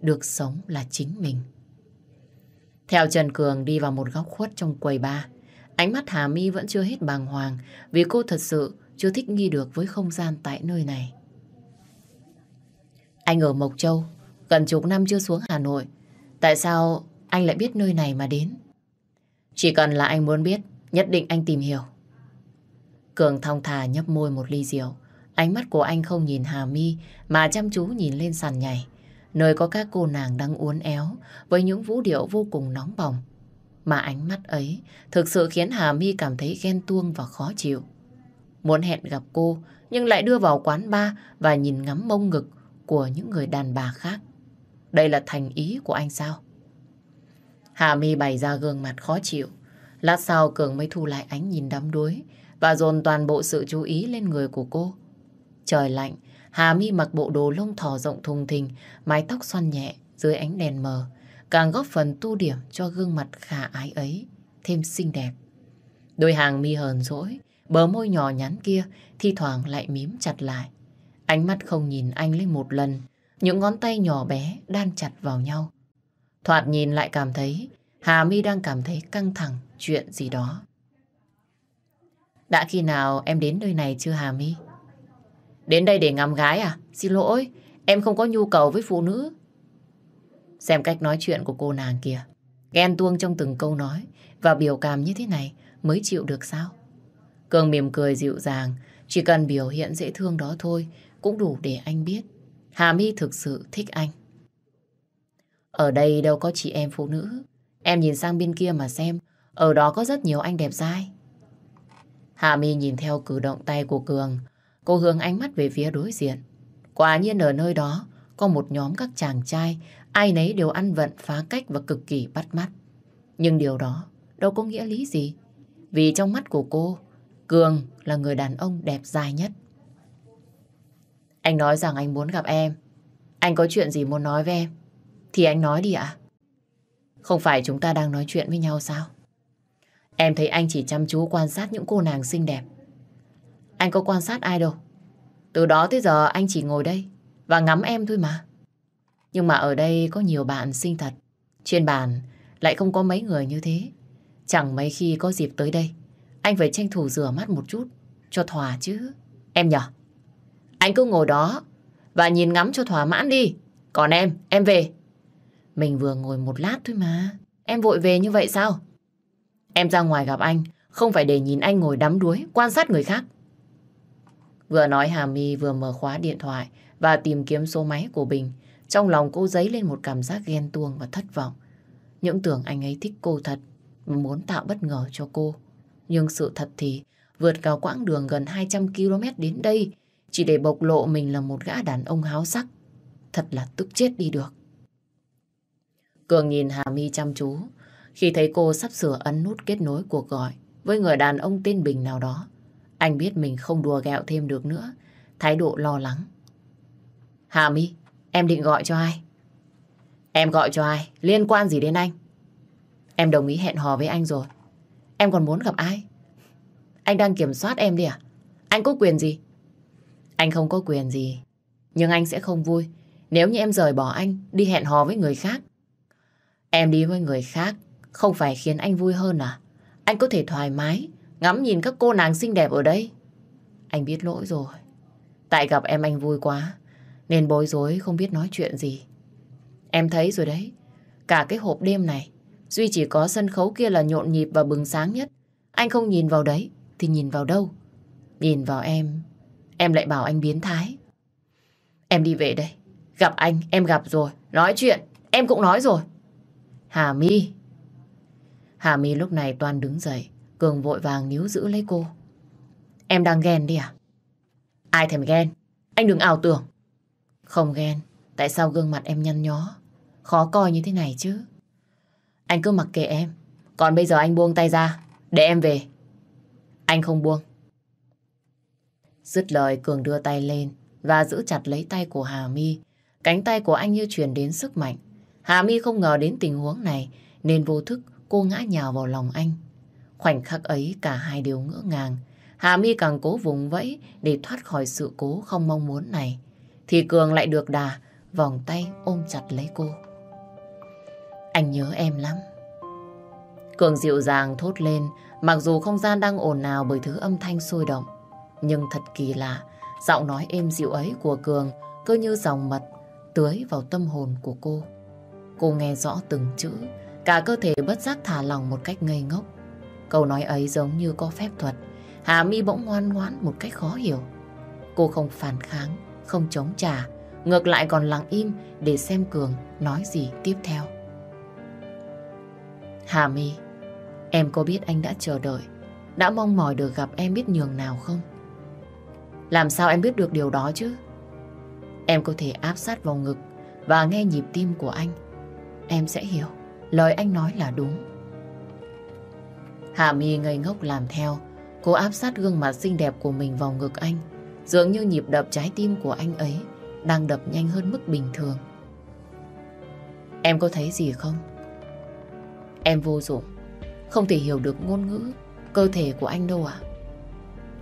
Được sống là chính mình. Theo Trần Cường đi vào một góc khuất trong quầy bar, ánh mắt Hà My vẫn chưa hết bàng hoàng vì cô thật sự chưa thích nghi được với không gian tại nơi này. Anh ở Mộc Châu, gần chục năm chưa xuống Hà Nội. Tại sao anh lại biết nơi này mà đến? Chỉ cần là anh muốn biết, nhất định anh tìm hiểu. Cường thong thả nhấp môi một ly rượu. Ánh mắt của anh không nhìn Hà Mi mà chăm chú nhìn lên sàn nhảy, nơi có các cô nàng đang uốn éo với những vũ điệu vô cùng nóng bỏng. Mà ánh mắt ấy thực sự khiến Hà Mi cảm thấy ghen tuông và khó chịu. Muốn hẹn gặp cô nhưng lại đưa vào quán bar và nhìn ngắm mông ngực của những người đàn bà khác. Đây là thành ý của anh sao? Hà Mi bày ra gương mặt khó chịu. Lát sau Cường mới thu lại ánh nhìn đắm đuối và dồn toàn bộ sự chú ý lên người của cô. Trời lạnh, Hà Mi mặc bộ đồ lông thỏ rộng thùng thình, mái tóc xoăn nhẹ dưới ánh đèn mờ, càng góp phần tu điểm cho gương mặt khả ái ấy thêm xinh đẹp. Đôi hàng mi hờn dỗi, bờ môi nhỏ nhắn kia thi thoảng lại mím chặt lại. Ánh mắt không nhìn anh lên một lần, những ngón tay nhỏ bé đan chặt vào nhau. Thoạt nhìn lại cảm thấy Hà Mi đang cảm thấy căng thẳng chuyện gì đó. Đã khi nào em đến nơi này chưa Hà Mi? Đến đây để ngắm gái à? Xin lỗi, em không có nhu cầu với phụ nữ. Xem cách nói chuyện của cô nàng kìa. Ghen tuông trong từng câu nói và biểu cảm như thế này mới chịu được sao? Cường mỉm cười dịu dàng, chỉ cần biểu hiện dễ thương đó thôi cũng đủ để anh biết. Hà My thực sự thích anh. Ở đây đâu có chị em phụ nữ. Em nhìn sang bên kia mà xem, ở đó có rất nhiều anh đẹp dai. Hà My nhìn theo cử động tay của Cường, cô hướng ánh mắt về phía đối diện. Quả nhiên ở nơi đó có một nhóm các chàng trai, ai nấy đều ăn vận phá cách và cực kỳ bắt mắt. Nhưng điều đó đâu có nghĩa lý gì. Vì trong mắt của cô, Cường là người đàn ông đẹp dài nhất. Anh nói rằng anh muốn gặp em. Anh có chuyện gì muốn nói với em? Thì anh nói đi ạ. Không phải chúng ta đang nói chuyện với nhau sao? Em thấy anh chỉ chăm chú quan sát những cô nàng xinh đẹp. Anh có quan sát ai đâu. Từ đó tới giờ anh chỉ ngồi đây và ngắm em thôi mà. Nhưng mà ở đây có nhiều bạn xinh thật. Trên bàn lại không có mấy người như thế. Chẳng mấy khi có dịp tới đây. Anh phải tranh thủ rửa mắt một chút cho thỏa chứ. Em nhở? Anh cứ ngồi đó và nhìn ngắm cho thỏa mãn đi. Còn em, em về. Mình vừa ngồi một lát thôi mà. Em vội về như vậy sao? Em ra ngoài gặp anh, không phải để nhìn anh ngồi đắm đuối, quan sát người khác. Vừa nói Hà My vừa mở khóa điện thoại và tìm kiếm số máy của Bình. Trong lòng cô dấy lên một cảm giác ghen tuông và thất vọng. Những tưởng anh ấy thích cô thật, muốn tạo bất ngờ cho cô. Nhưng sự thật thì vượt cả quãng đường gần 200 km đến đây chỉ để bộc lộ mình là một gã đàn ông háo sắc. Thật là tức chết đi được. Cường nhìn Hà My chăm chú. Khi thấy cô sắp sửa ấn nút kết nối cuộc gọi với người đàn ông tên Bình nào đó, anh biết mình không đùa ghẹo thêm được nữa. Thái độ lo lắng. Hà My, em định gọi cho ai? Em gọi cho ai? Liên quan gì đến anh? Em đồng ý hẹn hò với anh rồi. Em còn muốn gặp ai? Anh đang kiểm soát em đi à? Anh có quyền gì? Anh không có quyền gì. Nhưng anh sẽ không vui nếu như em rời bỏ anh đi hẹn hò với người khác. Em đi với người khác không phải khiến anh vui hơn à? Anh có thể thoải mái ngắm nhìn các cô nàng xinh đẹp ở đây. Anh biết lỗi rồi. Tại gặp em anh vui quá nên bối rối không biết nói chuyện gì. Em thấy rồi đấy. Cả cái hộp đêm này Duy chỉ có sân khấu kia là nhộn nhịp và bừng sáng nhất. Anh không nhìn vào đấy thì nhìn vào đâu? Nhìn vào em Em lại bảo anh biến thái. Em đi về đây. Gặp anh, em gặp rồi. Nói chuyện, em cũng nói rồi. Hà My. Hà My lúc này toàn đứng dậy. Cường vội vàng níu giữ lấy cô. Em đang ghen đi à? Ai thèm ghen? Anh đừng ảo tưởng. Không ghen. Tại sao gương mặt em nhăn nhó? Khó coi như thế này chứ. Anh cứ mặc kệ em. Còn bây giờ anh buông tay ra. Để em về. Anh không buông. Dứt lời, Cường đưa tay lên và giữ chặt lấy tay của Hà My. Cánh tay của anh như truyền đến sức mạnh. Hà My không ngờ đến tình huống này nên vô thức cô ngã nhào vào lòng anh. Khoảnh khắc ấy cả hai đều ngỡ ngàng. Hà My càng cố vùng vẫy để thoát khỏi sự cố không mong muốn này. Thì Cường lại được đà, vòng tay ôm chặt lấy cô. Anh nhớ em lắm. Cường dịu dàng thốt lên, mặc dù không gian đang ồn ào bởi thứ âm thanh sôi động. Nhưng thật kỳ lạ, giọng nói êm dịu ấy của Cường cứ như dòng mật tưới vào tâm hồn của cô. Cô nghe rõ từng chữ, cả cơ thể bất giác thả lòng một cách ngây ngốc. Câu nói ấy giống như có phép thuật. Hà mi bỗng ngoan ngoãn một cách khó hiểu. Cô không phản kháng, không chống trả, ngược lại còn lặng im để xem Cường nói gì tiếp theo. Hà mi, em có biết anh đã chờ đợi, đã mong mỏi được gặp em biết nhường nào không? Làm sao em biết được điều đó chứ? Em có thể áp sát vào ngực và nghe nhịp tim của anh. Em sẽ hiểu lời anh nói là đúng. Hạ Mi ngây ngốc làm theo. Cô áp sát gương mặt xinh đẹp của mình vào ngực anh. Dường như nhịp đập trái tim của anh ấy đang đập nhanh hơn mức bình thường. Em có thấy gì không? Em vô dụng. Không thể hiểu được ngôn ngữ, cơ thể của anh đâu ạ.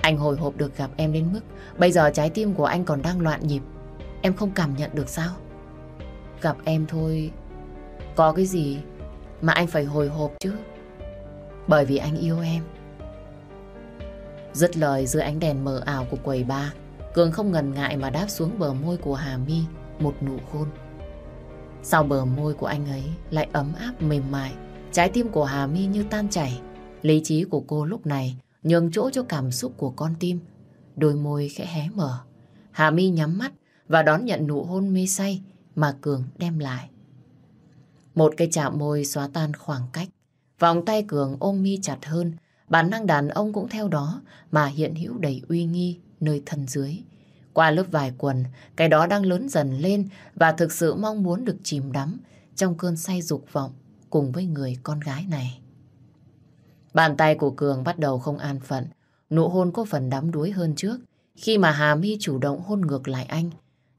Anh hồi hộp được gặp em đến mức bây giờ trái tim của anh còn đang loạn nhịp. Em không cảm nhận được sao? Gặp em thôi, có cái gì mà anh phải hồi hộp chứ? Bởi vì anh yêu em. Dứt lời dưới ánh đèn mờ ảo của quầy ba, Cường không ngần ngại mà đáp xuống bờ môi của Hà My một nụ hôn. Sau bờ môi của anh ấy lại ấm áp mềm mại, trái tim của Hà My như tan chảy. Lý trí của cô lúc này nhường chỗ cho cảm xúc của con tim. Đôi môi khẽ hé mở. Hà My nhắm mắt và đón nhận nụ hôn mê say mà Cường đem lại. Một cái chạm môi xóa tan khoảng cách. Vòng tay Cường ôm mi chặt hơn, bản năng đàn ông cũng theo đó mà hiện hữu đầy uy nghi nơi thân dưới. Qua lớp vải quần, cái đó đang lớn dần lên và thực sự mong muốn được chìm đắm trong cơn say dục vọng cùng với người con gái này. Bàn tay của Cường bắt đầu không an phận, nụ hôn có phần đắm đuối hơn trước khi mà Hà My chủ động hôn ngược lại anh.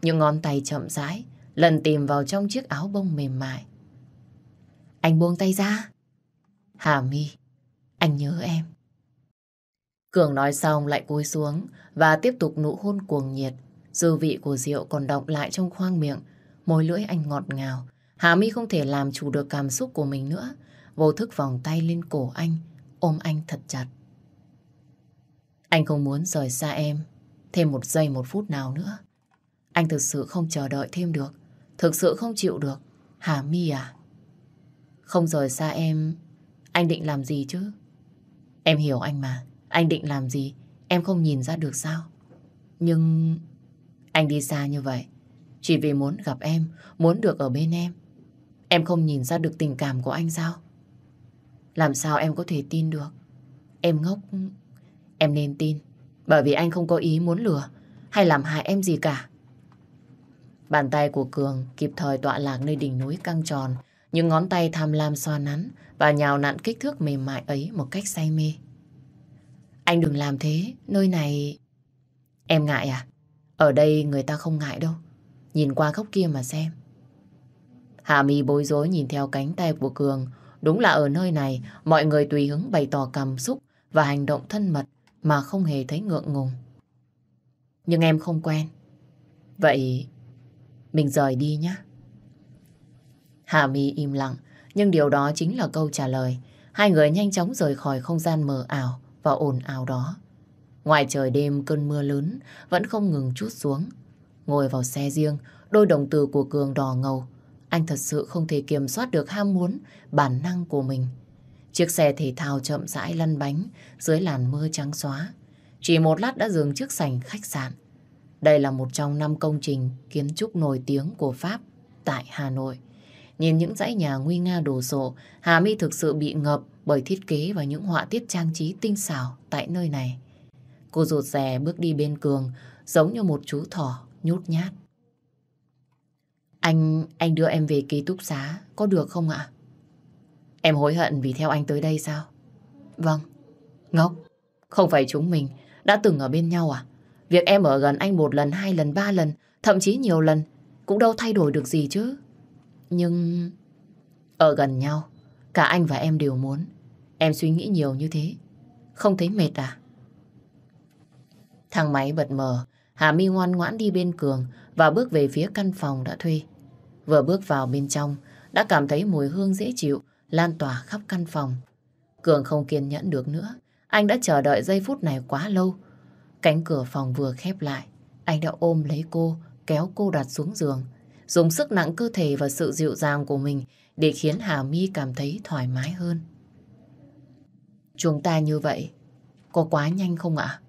Những ngón tay chậm rãi lần tìm vào trong chiếc áo bông mềm mại. Anh buông tay ra. Hà My, anh nhớ em. Cường nói xong lại cúi xuống và tiếp tục nụ hôn cuồng nhiệt. Dư vị của rượu còn động lại trong khoang miệng, môi lưỡi anh ngọt ngào. Hà My không thể làm chủ được cảm xúc của mình nữa. Vô thức vòng tay lên cổ anh, ôm anh thật chặt. Anh không muốn rời xa em thêm một giây một phút nào nữa. Anh thực sự không chờ đợi thêm được. Thực sự không chịu được. Hà My à? Không rời xa em, anh định làm gì chứ? Em hiểu anh mà. Anh định làm gì, em không nhìn ra được sao? Nhưng anh đi xa như vậy, chỉ vì muốn gặp em, muốn được ở bên em. Em không nhìn ra được tình cảm của anh sao? Làm sao em có thể tin được? Em ngốc, em nên tin. Bởi vì anh không có ý muốn lừa hay làm hại em gì cả. Bàn tay của Cường kịp thời tọa lạc nơi đỉnh núi căng tròn, những ngón tay tham lam xoa nắn và nhào nặn kích thước mềm mại ấy một cách say mê. Anh đừng làm thế, nơi này... Em ngại à? Ở đây người ta không ngại đâu. Nhìn qua góc kia mà xem. Hà My bối rối nhìn theo cánh tay của Cường. Đúng là ở nơi này, mọi người tùy hứng bày tỏ cảm xúc và hành động thân mật mà không hề thấy ngượng ngùng. Nhưng em không quen. Vậy mình rời đi nhé. Hà My im lặng, nhưng điều đó chính là câu trả lời. Hai người nhanh chóng rời khỏi không gian mờ ảo và ồn ào đó. Ngoài trời đêm cơn mưa lớn vẫn không ngừng chút xuống. Ngồi vào xe riêng, đôi đồng tử của Cường đỏ ngầu. Anh thật sự không thể kiểm soát được ham muốn, bản năng của mình. Chiếc xe thể thao chậm rãi lăn bánh dưới làn mưa trắng xóa. Chỉ một lát đã dừng trước sảnh khách sạn. Đây là một trong năm công trình kiến trúc nổi tiếng của Pháp tại Hà Nội. Nhìn những dãy nhà nguy nga đồ sộ, Hà My thực sự bị ngập bởi thiết kế và những họa tiết trang trí tinh xảo tại nơi này. Cô rụt rè bước đi bên Cường, giống như một chú thỏ nhút nhát. Anh, anh đưa em về ký túc xá, có được không ạ? Em hối hận vì theo anh tới đây sao? Vâng. Ngốc, không phải chúng mình đã từng ở bên nhau à? Việc em ở gần anh một lần, hai lần, ba lần, thậm chí nhiều lần, cũng đâu thay đổi được gì chứ. Nhưng... Ở gần nhau, cả anh và em đều muốn em suy nghĩ nhiều như thế. Không thấy mệt à? Thang máy bật mở, Hà My ngoan ngoãn đi bên Cường và bước về phía căn phòng đã thuê. Vừa bước vào bên trong, đã cảm thấy mùi hương dễ chịu lan tỏa khắp căn phòng. Cường không kiên nhẫn được nữa. Anh đã chờ đợi giây phút này quá lâu. Cánh cửa phòng vừa khép lại. Anh đã ôm lấy cô, kéo cô đặt xuống giường. Dùng sức nặng cơ thể và sự dịu dàng của mình để khiến Hà My cảm thấy thoải mái hơn. Chúng ta như vậy, có quá nhanh không ạ?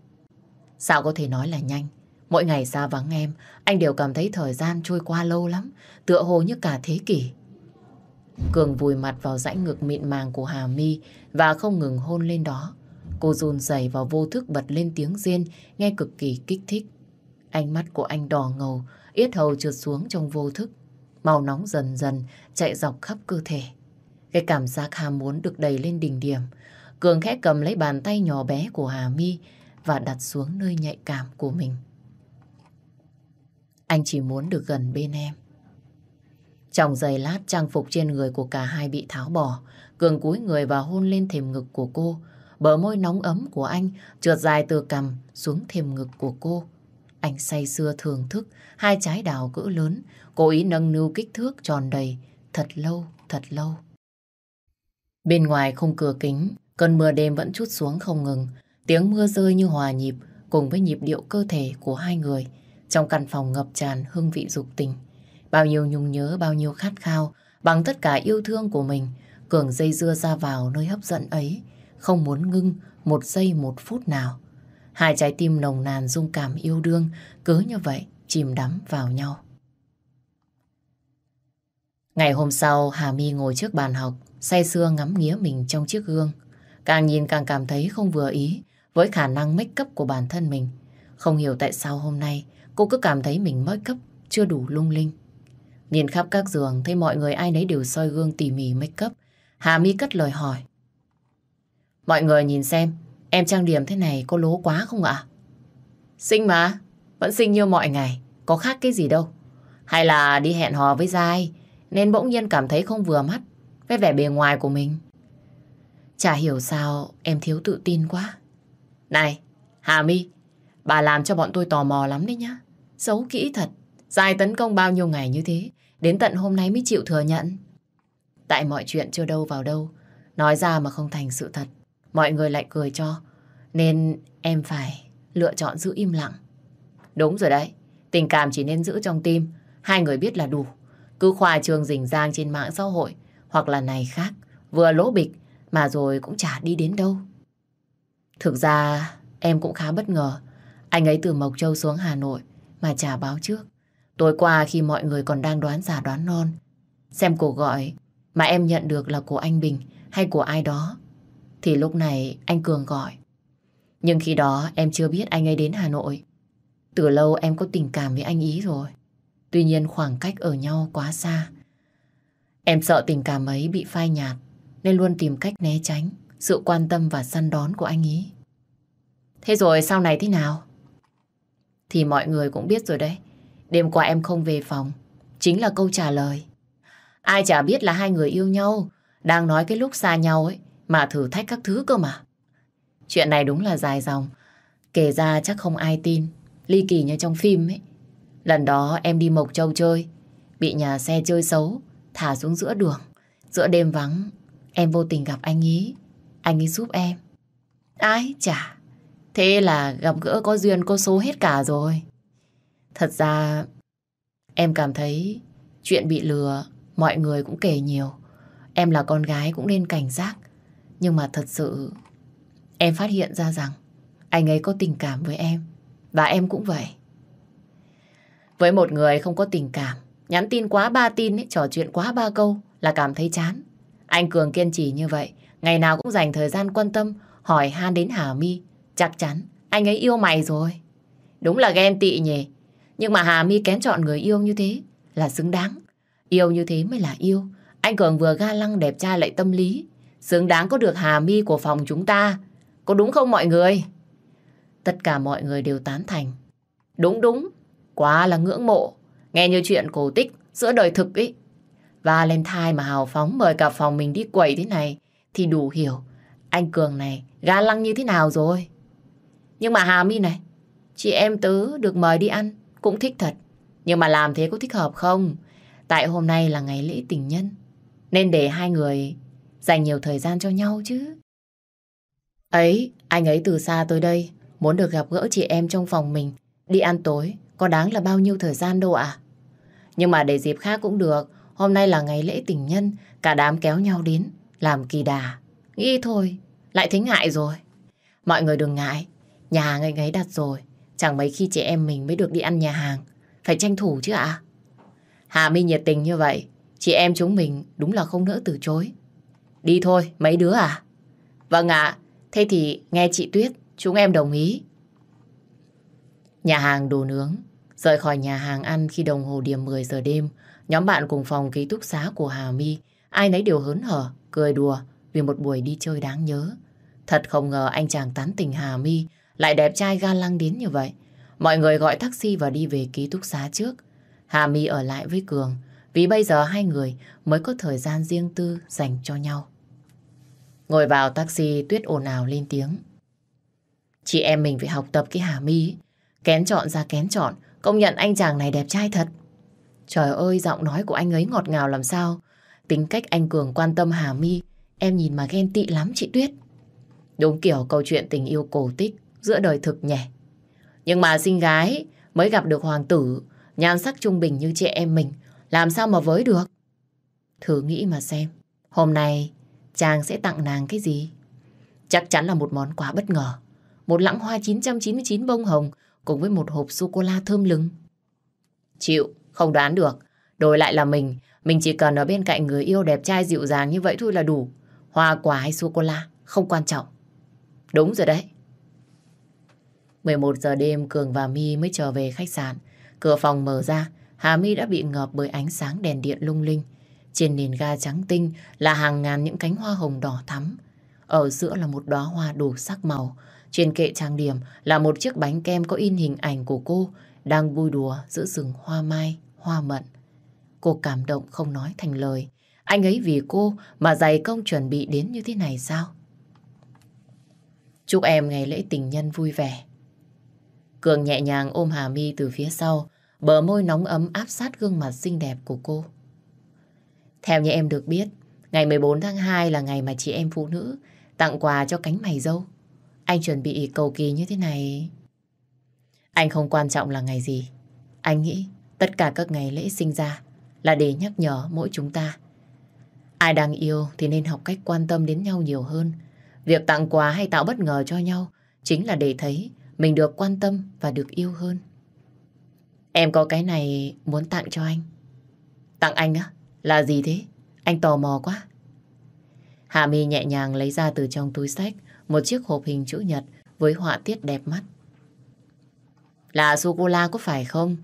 Sao có thể nói là nhanh? Mỗi ngày xa vắng em, anh đều cảm thấy thời gian trôi qua lâu lắm, tựa hồ như cả thế kỷ. Cường vùi mặt vào rãnh ngực mịn màng của Hà My và không ngừng hôn lên đó. Cô run rẩy và vô thức bật lên tiếng riêng, nghe cực kỳ kích thích. Ánh mắt của anh đỏ ngầu, yết hầu trượt xuống trong vô thức. Màu nóng dần dần, chạy dọc khắp cơ thể. Cái cảm giác ham muốn được đầy lên đỉnh điểm. Cường khẽ cầm lấy bàn tay nhỏ bé của Hà My và đặt xuống nơi nhạy cảm của mình. Anh chỉ muốn được gần bên em. Trong giây lát, trang phục trên người của cả hai bị tháo bỏ. Cường cúi người và hôn lên thềm ngực của cô. Bờ môi nóng ấm của anh trượt dài từ cằm xuống thềm ngực của cô. Anh say sưa thưởng thức hai trái đào cỡ lớn, cố ý nâng niu kích thước tròn đầy, thật lâu, thật lâu. Bên ngoài không cửa kính, cơn mưa đêm vẫn chút xuống không ngừng. Tiếng mưa rơi như hòa nhịp cùng với nhịp điệu cơ thể của hai người. Trong căn phòng ngập tràn hương vị dục tình. Bao nhiêu nhung nhớ, bao nhiêu khát khao, bằng tất cả yêu thương của mình, Cường dây dưa ra vào nơi hấp dẫn ấy, không muốn ngưng một giây một phút nào. Hai trái tim nồng nàn dung cảm yêu đương, cứ như vậy chìm đắm vào nhau. Ngày hôm sau, Hà My ngồi trước bàn học, say sưa ngắm nghía mình trong chiếc gương. Càng nhìn càng cảm thấy không vừa ý với khả năng make up của bản thân mình. Không hiểu tại sao hôm nay cô cứ cảm thấy mình make up chưa đủ lung linh. Nhìn khắp các giường thấy mọi người ai nấy đều soi gương tỉ mỉ make up. Hà My cất lời hỏi. Mọi người nhìn xem, em trang điểm thế này có lố quá không ạ? Xinh mà, vẫn xinh như mọi ngày, có khác cái gì đâu. Hay là đi hẹn hò với Giai, nên bỗng nhiên cảm thấy không vừa mắt với vẻ bề ngoài của mình. Chả hiểu sao em thiếu tự tin quá. Này, Hà My, bà làm cho bọn tôi tò mò lắm đấy nhá. Xấu kỹ thật. Giai tấn công bao nhiêu ngày như thế, đến tận hôm nay mới chịu thừa nhận. Tại mọi chuyện chưa đâu vào đâu, nói ra mà không thành sự thật, mọi người lại cười cho, nên em phải lựa chọn giữ im lặng. Đúng rồi đấy, tình cảm chỉ nên giữ trong tim, hai người biết là đủ. Cứ khoa trường rình rang trên mạng xã hội, hoặc là này khác, vừa lỗ bịch, mà rồi cũng chả đi đến đâu. Thực ra, em cũng khá bất ngờ, anh ấy từ Mộc Châu xuống Hà Nội mà chả báo trước. Tối qua khi mọi người còn đang đoán giả đoán non, xem cuộc gọi mà em nhận được là của anh Bình hay của ai đó, thì lúc này anh Cường gọi. Nhưng khi đó em chưa biết anh ấy đến Hà Nội. Từ lâu em có tình cảm với anh ý rồi. Tuy nhiên khoảng cách ở nhau quá xa. Em sợ tình cảm ấy bị phai nhạt, nên luôn tìm cách né tránh sự quan tâm và săn đón của anh ý. Thế rồi sau này thế nào? Thì mọi người cũng biết rồi đấy. Đêm qua em không về phòng. Chính là câu trả lời. Ai chả biết là hai người yêu nhau. Đang nói cái lúc xa nhau ấy. Mà thử thách các thứ cơ mà. Chuyện này đúng là dài dòng. Kể ra chắc không ai tin. Ly kỳ như trong phim ấy. Lần đó em đi Mộc Châu chơi. Bị nhà xe chơi xấu. Thả xuống giữa đường. Giữa đêm vắng. Em vô tình gặp anh ý. Anh ấy giúp em. Ai chả. Thế là gặp gỡ có duyên, có số hết cả rồi. Thật ra, em cảm thấy chuyện bị lừa, mọi người cũng kể nhiều. Em là con gái cũng nên cảnh giác. Nhưng mà thật sự em phát hiện ra rằng anh ấy có tình cảm với em. Và em cũng vậy. Với một người không có tình cảm, nhắn tin quá ba tin, ấy, trò chuyện quá ba câu là cảm thấy chán. Anh Cường kiên trì như vậy, ngày nào cũng dành thời gian quan tâm, hỏi han đến Hà My. Chắc chắn anh ấy yêu mày rồi. Đúng là ghen tị nhỉ. Nhưng mà Hà My kén chọn người yêu như thế là xứng đáng. Yêu như thế mới là yêu. Anh Cường vừa ga lăng đẹp trai lại tâm lý. Xứng đáng có được Hà mi của phòng chúng ta. Có đúng không mọi người? Tất cả mọi người đều tán thành. Đúng đúng. Quá là ngưỡng mộ. Nghe như chuyện cổ tích giữa đời thực ý. Valentine mà hào phóng mời cả phòng mình đi quẩy thế này thì đủ hiểu anh Cường này ga lăng như thế nào rồi? Nhưng mà Hà My này, chị em tớ được mời đi ăn, cũng thích thật. Nhưng mà làm thế có thích hợp không? Tại hôm nay là ngày lễ tình nhân, nên để hai người dành nhiều thời gian cho nhau chứ. Ấy, anh ấy từ xa tới đây, muốn được gặp gỡ chị em trong phòng mình, đi ăn tối, có đáng là bao nhiêu thời gian đâu ạ? Nhưng mà để dịp khác cũng được, hôm nay là ngày lễ tình nhân, cả đám kéo nhau đến, làm kỳ đà. Nghĩ thôi, lại thấy ngại rồi. Mọi người đừng ngại, nhà hàng anh ấy đặt rồi, chẳng mấy khi chị em mình mới được đi ăn nhà hàng. Phải tranh thủ chứ ạ? Hà My nhiệt tình như vậy, chị em chúng mình đúng là không nỡ từ chối. Đi thôi, mấy đứa à? Vâng ạ, thế thì nghe chị Tuyết, chúng em đồng ý. Nhà hàng đồ nướng, rời khỏi nhà hàng ăn khi đồng hồ điểm 10 giờ đêm, nhóm bạn cùng phòng ký túc xá của Hà My, ai nấy đều hớn hở, cười đùa vì một buổi đi chơi đáng nhớ. Thật không ngờ anh chàng tán tình Hà My lại đẹp trai ga lăng đến như vậy. Mọi người gọi taxi và đi về ký túc xá trước. Hà My ở lại với Cường vì bây giờ hai người mới có thời gian riêng tư dành cho nhau. Ngồi vào taxi, Tuyết ồn ào lên tiếng. Chị em mình phải học tập cái Hà My Kén chọn ra kén chọn, Công nhận anh chàng này đẹp trai thật. Trời ơi, giọng nói của anh ấy ngọt ngào làm sao? Tính cách anh Cường quan tâm Hà My Em nhìn mà ghen tị lắm chị Tuyết. Đúng kiểu câu chuyện tình yêu cổ tích Giữa đời thực nhỉ. Nhưng mà sinh gái, mới gặp được hoàng tử, Nhan sắc trung bình như chị em mình, Làm sao mà với được? Thử nghĩ mà xem. Hôm nay chàng sẽ tặng nàng cái gì? Chắc chắn là một món quà bất ngờ. Một lẵng hoa 999 bông hồng Cùng với một hộp sô-cô-la thơm lừng. Chịu, không đoán được. Đổi lại là mình. Mình chỉ cần ở bên cạnh người yêu đẹp trai dịu dàng như vậy thôi là đủ. Hoa quả hay sô-cô-la Không quan trọng. Đúng rồi đấy. 11 giờ đêm Cường và My mới trở về khách sạn. Cửa phòng mở ra Hà My đã bị ngợp bởi ánh sáng đèn điện lung linh. Trên nền ga trắng tinh Là hàng ngàn những cánh hoa hồng đỏ thắm. Ở giữa là một đóa hoa đủ sắc màu. Trên kệ trang điểm Là một chiếc bánh kem có in hình ảnh của cô Đang vui đùa giữa rừng hoa mai Hoa mận. Cô cảm động không nói thành lời. Anh ấy vì cô mà dày công chuẩn bị đến như thế này sao? Chúc em ngày lễ tình nhân vui vẻ. Cường nhẹ nhàng ôm Hà My từ phía sau, bờ môi nóng ấm áp sát gương mặt xinh đẹp của cô. Theo như em được biết, ngày 14 tháng 2 là ngày mà chị em phụ nữ tặng quà cho cánh mày dâu. Anh chuẩn bị cầu kỳ như thế này. Anh không quan trọng là ngày gì. Anh nghĩ tất cả các ngày lễ sinh ra là để nhắc nhở mỗi chúng ta. Ai đang yêu thì nên học cách quan tâm đến nhau nhiều hơn. Việc tặng quà hay tạo bất ngờ cho nhau chính là để thấy mình được quan tâm và được yêu hơn. Em có cái này muốn tặng cho anh. Tặng anh á? Là gì thế? Anh tò mò quá. Hạ Mi nhẹ nhàng lấy ra từ trong túi sách một chiếc hộp hình chữ nhật với họa tiết đẹp mắt. Là sô-cô-la có phải không?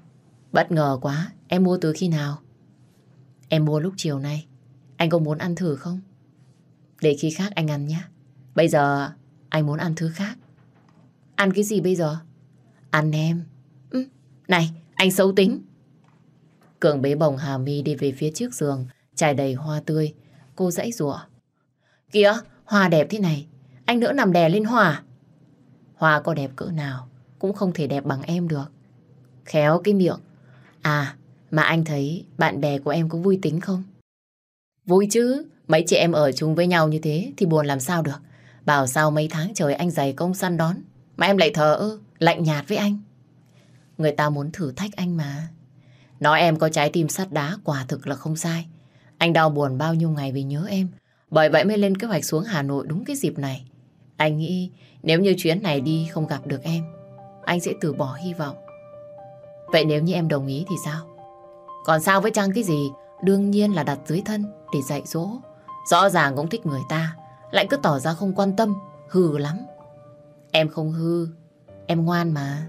Bất ngờ quá, em mua từ khi nào? Em mua lúc chiều nay. Anh có muốn ăn thử không? Để khi khác anh ăn nhé. Bây giờ anh muốn ăn thứ khác. Ăn cái gì bây giờ? Ăn em. Ừ. Này, anh xấu tính. Cường bế bồng Hà mi đi về phía trước giường, trải đầy hoa tươi. Cô dãy rủa Kìa, hoa đẹp thế này. Anh nữa nằm đè lên hoa. À? Hoa có đẹp cỡ nào, cũng không thể đẹp bằng em được. Khéo cái miệng. À, mà anh thấy bạn bè của em có vui tính không? Vui chứ, mấy chị em ở chung với nhau như thế thì buồn làm sao được. Bảo sao mấy tháng trời anh dày công săn đón, mà em lại thờ ơ, lạnh nhạt với anh. Người ta muốn thử thách anh mà. Nói em có trái tim sắt đá quả thực là không sai. Anh đau buồn bao nhiêu ngày vì nhớ em. Bởi vậy mới lên kế hoạch xuống Hà Nội đúng cái dịp này. Anh nghĩ nếu như chuyến này đi không gặp được em, anh sẽ từ bỏ hy vọng. Vậy nếu như em đồng ý thì sao? Còn sao với Trăng cái gì? Đương nhiên là đặt dưới thân để dạy dỗ. Rõ ràng cũng thích người ta, lại cứ tỏ ra không quan tâm, hừ lắm. Em không hư, em ngoan mà.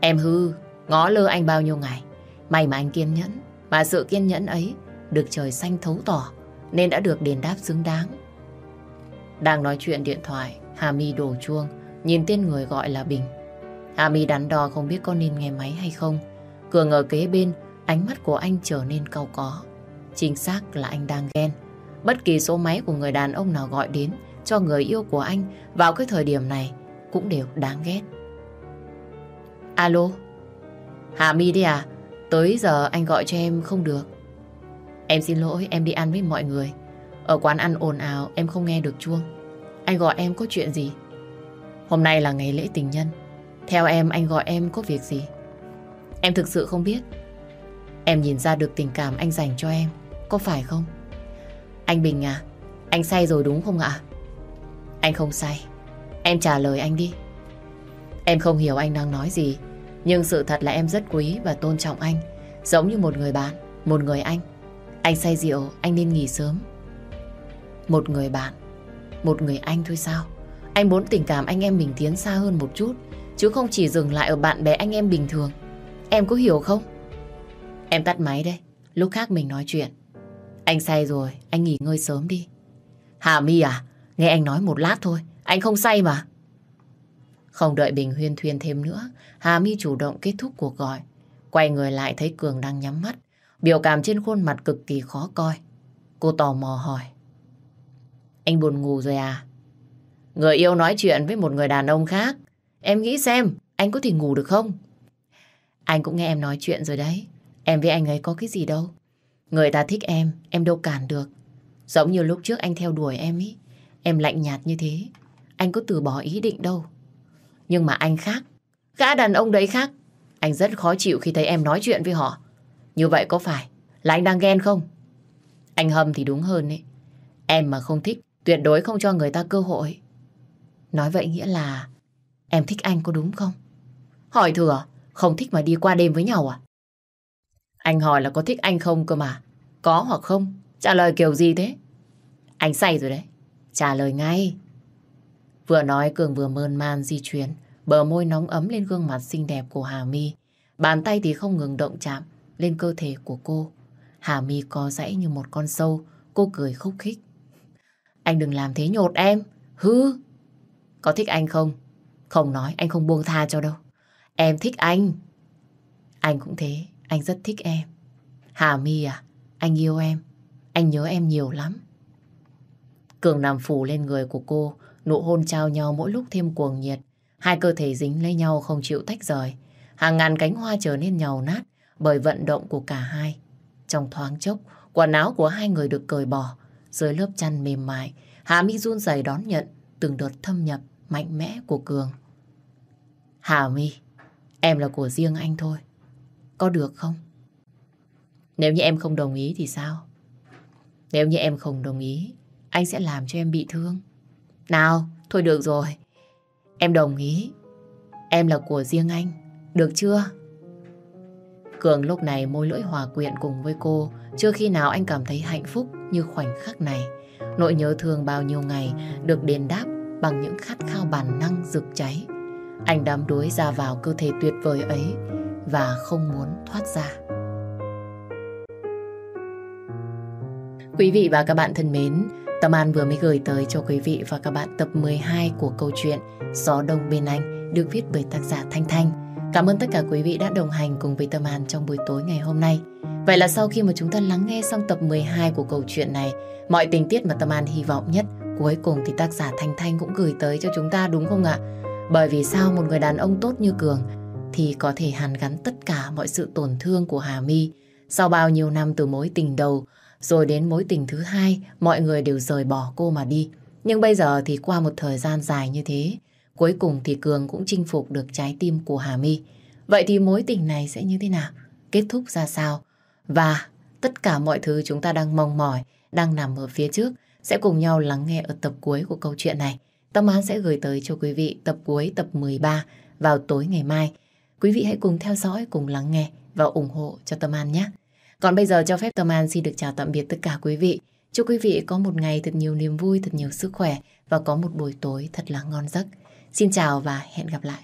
Em hư, ngó lơ anh bao nhiêu ngày. May mà anh kiên nhẫn, mà sự kiên nhẫn ấy được trời xanh thấu tỏ, nên đã được đền đáp xứng đáng. Đang nói chuyện điện thoại, Hà My đổ chuông, nhìn tên người gọi là Bình. Hà My đắn đo không biết có nên nghe máy hay không. Cường ở kế bên, ánh mắt của anh trở nên cau có. Chính xác là anh đang ghen. Bất kỳ số máy của người đàn ông nào gọi đến cho người yêu của anh vào cái thời điểm này cũng đều đáng ghét. Alo, Hà My đi à? Tới giờ anh gọi cho em không được. Em xin lỗi, em đi ăn với mọi người. Ở quán ăn ồn ào, em không nghe được chuông. Anh gọi em có chuyện gì? Hôm nay là ngày lễ tình nhân. Theo em, anh gọi em có việc gì? Em thực sự không biết. Em nhìn ra được tình cảm anh dành cho em. Có phải không? Anh Bình à, anh say rồi đúng không ạ? Anh không say. Em trả lời anh đi. Em không hiểu anh đang nói gì. Nhưng sự thật là em rất quý và tôn trọng anh. Giống như một người bạn, một người anh. Anh say rượu, anh nên nghỉ sớm. Một người bạn, một người anh thôi sao? Anh muốn tình cảm anh em mình tiến xa hơn một chút, chứ không chỉ dừng lại ở bạn bè anh em bình thường. Em có hiểu không? Em tắt máy đây, lúc khác mình nói chuyện. Anh say rồi, anh nghỉ ngơi sớm đi. Hà My à, nghe anh nói một lát thôi, anh không say mà. Không đợi Bình huyên thuyên thêm nữa, Hà My chủ động kết thúc cuộc gọi. Quay người lại thấy Cường đang nhắm mắt, biểu cảm trên khuôn mặt cực kỳ khó coi. Cô tò mò hỏi. Anh buồn ngủ rồi à? Người yêu nói chuyện với một người đàn ông khác. Em nghĩ xem, anh có thể ngủ được không? Anh cũng nghe em nói chuyện rồi đấy. Em với anh ấy có cái gì đâu. Người ta thích em, em đâu cản được. Giống như lúc trước anh theo đuổi em ý. Em lạnh nhạt như thế. Anh có từ bỏ ý định đâu. Nhưng mà anh khác. Gã đàn ông đấy khác. Anh rất khó chịu khi thấy em nói chuyện với họ. Như vậy có phải là anh đang ghen không? Anh hâm thì đúng hơn ấy. Em mà không thích, tuyệt đối không cho người ta cơ hội. Nói vậy nghĩa là em thích anh có đúng không? Hỏi thừa, không thích mà đi qua đêm với nhau à? Anh hỏi là có thích anh không cơ mà. Có hoặc không? Trả lời kiểu gì thế? Anh say rồi đấy. Trả lời ngay. Vừa nói Cường vừa mơn man di chuyển, bờ môi nóng ấm lên gương mặt xinh đẹp của Hà My. Bàn tay thì không ngừng động chạm lên cơ thể của cô. Hà My co dãy như một con sâu, cô cười khúc khích. Anh đừng làm thế nhột em, hư. Có thích anh không? Không nói, anh không buông tha cho đâu. Em thích anh. Anh cũng thế, anh rất thích em. Hà My à, anh yêu em. Anh nhớ em nhiều lắm. Cường nằm phủ lên người của cô, nụ hôn trao nhau mỗi lúc thêm cuồng nhiệt. Hai cơ thể dính lấy nhau không chịu tách rời. Hàng ngàn cánh hoa trở nên nhàu nát bởi vận động của cả hai. Trong thoáng chốc, quần áo của hai người được cởi bỏ. Dưới lớp chăn mềm mại, Hà My run rẩy đón nhận từng đợt thâm nhập mạnh mẽ của Cường. Hà My, em là của riêng anh thôi. Có được không? Nếu như em không đồng ý thì sao? Nếu như em không đồng ý, anh sẽ làm cho em bị thương. Nào, thôi được rồi. Em đồng ý. Em là của riêng anh. Được chưa? Cường lúc này môi lưỡi hòa quyện cùng với cô. Chưa khi nào anh cảm thấy hạnh phúc như khoảnh khắc này. Nỗi nhớ thương bao nhiêu ngày được đền đáp bằng những khát khao bản năng rực cháy. Anh đắm đuối ra vào cơ thể tuyệt vời ấy và không muốn thoát ra. Quý vị và các bạn thân mến, Tâm An vừa mới gửi tới cho quý vị và các bạn tập 12 của câu chuyện Gió Đông Bên Anh được viết bởi tác giả Thanh Thanh. Cảm ơn tất cả quý vị đã đồng hành cùng với Tâm An trong buổi tối ngày hôm nay. Vậy là sau khi mà chúng ta lắng nghe xong tập 12 của câu chuyện này, mọi tình tiết mà Tâm An hy vọng nhất cuối cùng thì tác giả Thanh Thanh cũng gửi tới cho chúng ta đúng không ạ? Bởi vì sao một người đàn ông tốt như Cường thì có thể hàn gắn tất cả mọi sự tổn thương của Hà My sau bao nhiêu năm từ mối tình đầu rồi đến mối tình thứ hai, mọi người đều rời bỏ cô mà đi. Nhưng bây giờ thì qua một thời gian dài như thế, cuối cùng thì Cường cũng chinh phục được trái tim của Hà My. Vậy thì mối tình này sẽ như thế nào? Kết thúc ra sao? Và tất cả mọi thứ chúng ta đang mong mỏi, đang nằm ở phía trước, sẽ cùng nhau lắng nghe ở tập cuối của câu chuyện này. Tâm An sẽ gửi tới cho quý vị tập cuối tập 13 vào tối ngày mai. Quý vị hãy cùng theo dõi, cùng lắng nghe và ủng hộ cho Tâm An nhé. Còn bây giờ cho phép Tâm An xin được chào tạm biệt tất cả quý vị. Chúc quý vị có một ngày thật nhiều niềm vui, thật nhiều sức khỏe và có một buổi tối thật là ngon giấc. Xin chào và hẹn gặp lại.